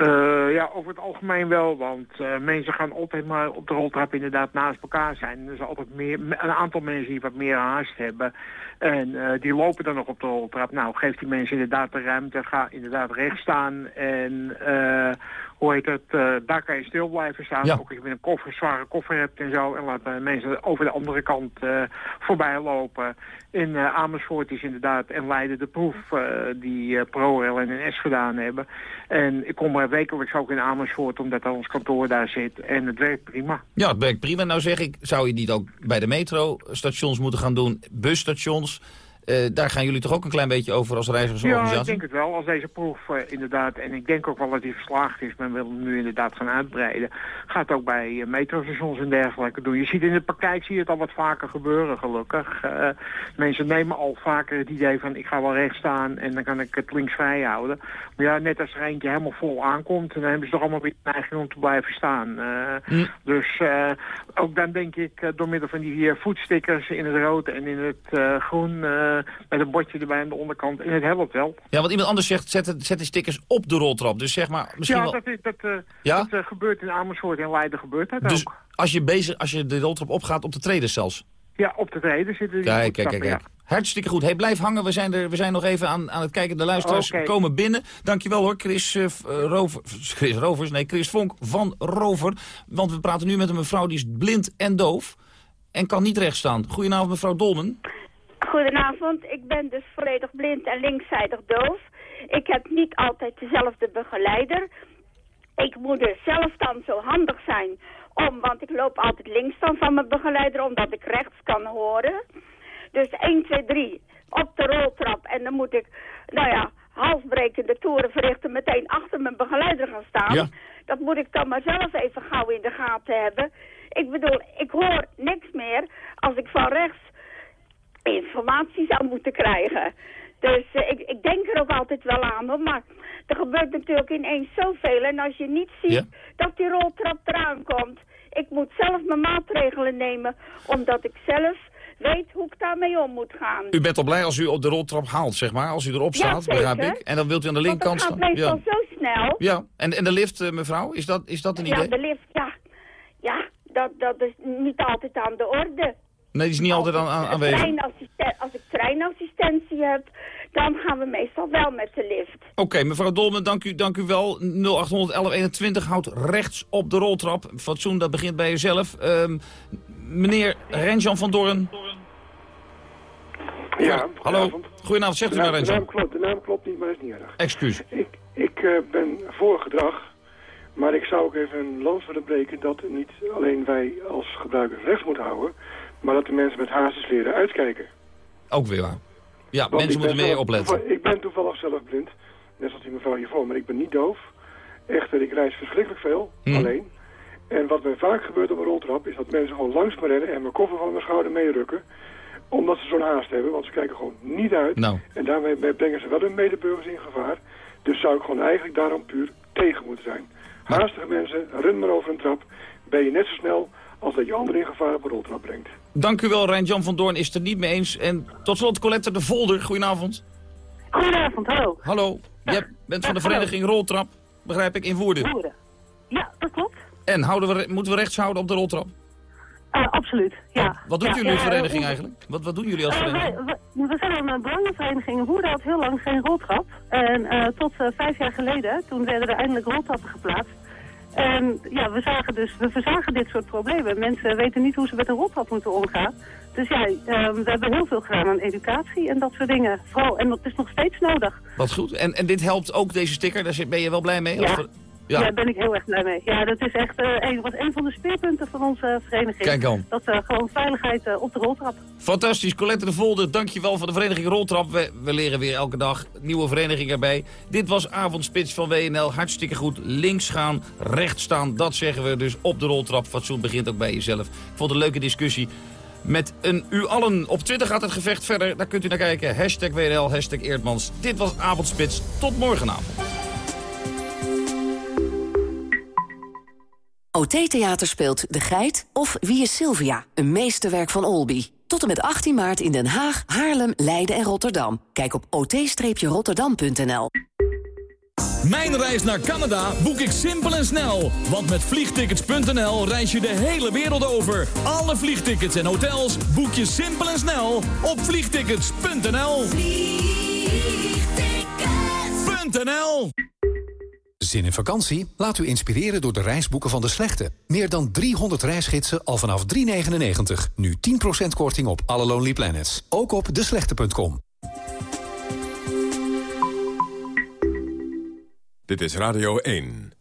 Uh, ja, over het algemeen wel, want uh, mensen gaan altijd maar op de roltrap inderdaad naast elkaar zijn. Er is altijd meer, een aantal mensen die wat meer haast hebben. En uh, die lopen dan nog op de roltrap. Nou, geef die mensen inderdaad de ruimte, ga inderdaad recht staan. En hoe heet het, daar kan je stil blijven staan. Ja. Ook als je een koffer, zware koffer hebt en zo. En laat mensen over de andere kant voorbij lopen. In Amersfoort is inderdaad en Leiden de proef die ProRail en NS gedaan hebben. En ik kom er wekelijks ook in Amersfoort, omdat ons kantoor daar zit. En het werkt prima. Ja, het werkt prima. Nou zeg ik, zou je niet ook bij de metrostations moeten gaan doen, busstations... Uh, daar gaan jullie toch ook een klein beetje over als reizigersorganisatie? Ja, ik denk het wel. Als deze proef uh, inderdaad, en ik denk ook wel dat die verslaagd is, men wil hem nu inderdaad gaan uitbreiden, gaat ook bij uh, metrostations en dergelijke doen. Je ziet in de praktijk zie je het al wat vaker gebeuren, gelukkig. mensen nemen al vaker het idee van ik ga wel recht staan en dan kan ik het links vrij houden. Maar ja, net als er eentje helemaal vol aankomt, dan hebben ze toch allemaal weer neiging om te blijven staan. Hm. Dus ook dan denk ik, door middel van die voetstickers in het rood en in het groen met een bordje erbij aan de onderkant. En het helpt wel. Ja, want iemand anders zegt, zet, zet de stickers op de roltrap. Dus zeg maar, misschien ja, wel... dat, is, dat, uh, ja? dat uh, gebeurt in Amersfoort en Leiden gebeurt dat dus ook. als je, bezig, als je de roltrap opgaat op de treden zelfs? Ja, op de treden zitten die Kijk, kijk, kijk. kijk. Hartstikke goed. Hey, blijf hangen. We zijn, er, we zijn nog even aan, aan het kijken. De luisteraars okay. komen binnen. Dankjewel hoor, Chris, uh, Rover, Chris Rovers. Nee, Chris Vonk van Rover. Want we praten nu met een mevrouw die is blind en doof. En kan niet recht staan. Goedenavond, mevrouw Dolmen. Goedenavond, ik ben dus volledig blind en linkszijdig doof. Ik heb niet altijd dezelfde begeleider. Ik moet dus zelf dan zo handig zijn om, want ik loop altijd links dan van mijn begeleider, omdat ik rechts kan horen. Dus 1, 2, 3 op de roltrap en dan moet ik, nou ja, halsbrekende toeren verrichten, meteen achter mijn begeleider gaan staan. Ja. Dat moet ik dan maar zelf even gauw in de gaten hebben. Ik bedoel, ik hoor niks meer als ik van rechts informatie zou moeten krijgen. Dus uh, ik, ik, denk er ook altijd wel aan, hoor. Maar er gebeurt natuurlijk ineens zoveel. En als je niet ziet ja. dat die roltrap eraan komt... Ik moet zelf mijn maatregelen nemen, omdat ik zelf weet hoe ik daarmee om moet gaan. U bent al blij als u op de roltrap haalt, zeg maar, als u erop staat, ja, begrijp ik. En dan wilt u aan de linkerkant staan. het gaat meestal ja. zo snel. Ja, en, en de lift, uh, mevrouw, is dat, is dat een ja, idee? Ja, de lift, ja. Ja, dat, dat is niet altijd aan de orde. Nee, die is niet altijd aan, aan, aanwezig. Als ik treinassistentie heb, dan gaan we meestal wel met de lift. Oké, okay, mevrouw Dolmen, dank u, dank u wel. 0800 1121 houdt rechts op de roltrap. Fatsoen, dat begint bij jezelf. Um, meneer Renjan van Doorn. Ja, Hallo, goedenavond. Zegt u maar, Renjan. De naam, klopt, de naam klopt niet, maar is niet erg. Excuus. Ik, ik uh, ben voor gedrag, maar ik zou ook even een lans willen breken... dat niet alleen wij als gebruikers rechts moeten houden... maar dat de mensen met hazes leren uitkijken. Ook weer waar. Ja, Want mensen moeten meer opletten. Ik ben toevallig zelf blind, net zoals die mevrouw hiervoor, maar ik ben niet doof. Echter, ik reis verschrikkelijk veel, Hm. alleen. En wat mij vaak gebeurt op een roltrap, is dat mensen gewoon langs me rennen en mijn koffer van mijn schouder meerukken. Omdat ze zo'n haast hebben, want ze kijken gewoon niet uit. Nou. En daarmee brengen ze wel hun medeburgers in gevaar. Dus zou ik gewoon eigenlijk daarom puur tegen moeten zijn. Haastige mensen, run maar over een trap, ben je net zo snel als dat je anderen in gevaar op een roltrap brengt. Dank u wel, Rijn-Jan van Doorn is het er niet mee eens. En tot slot Colette de Volder, goedenavond. Goedenavond, hallo. Hallo, jij bent van de vereniging Roltrap, begrijp ik, in Woerden. Woerden. Ja, dat klopt. En houden we, moeten we rechts houden op de roltrap? Uh, absoluut, ja. Wat doet ja, jullie ja, vereniging uh, eigenlijk? Wat, wat doen jullie als vereniging? we zijn een belangenvereniging in Woerden had heel lang geen roltrap. En tot vijf jaar geleden, toen werden er eindelijk roltrappen geplaatst. En ja, we, zagen dus, we verzagen dit soort problemen. Mensen weten niet hoe ze met een roltrap moeten omgaan. Dus ja, ehm, we hebben heel veel gedaan aan educatie en dat soort dingen. Vooral, en dat is nog steeds nodig. Wat goed. En, en dit helpt ook, deze sticker? Daar ben je wel blij mee? Ja. Ja. daar ben ik heel erg blij mee. Ja, dat is echt eh, een, was een van de speerpunten van onze vereniging. Kijk dan. Dat eh, gewoon veiligheid eh, op de roltrap. Fantastisch. Colette de Volder, dankjewel van de vereniging Roltrap. We, we leren weer elke dag nieuwe vereniging erbij. Dit was Avondspits van WNL. Hartstikke goed. Links gaan, rechts staan. Dat zeggen we dus op de roltrap. Fatsoen begint ook bij jezelf. Ik vond het een leuke discussie. Met een u allen. Op Twitter gaat het gevecht verder. Daar kunt u naar kijken. Hashtag WNL, hashtag Eerdmans. Dit was Avondspits. Tot morgenavond. OT Theater speelt De Geit of Wie is Sylvia? Een meesterwerk van Olby. Tot en met 18 maart in Den Haag, Haarlem, Leiden en Rotterdam. Kijk op ot-rotterdam.nl. Mijn reis naar Canada boek ik simpel en snel. Want met vliegtickets.nl reis je de hele wereld over. Alle vliegtickets en hotels boek je simpel en snel op vliegtickets.nl. Vliegtickets.nl Zin in vakantie? Laat u inspireren door de reisboeken van De Slechte. Meer dan 300 reisgidsen al vanaf 3,99. Nu 10% korting op alle Lonely Planets. Ook op deslechte.com. Dit is Radio 1.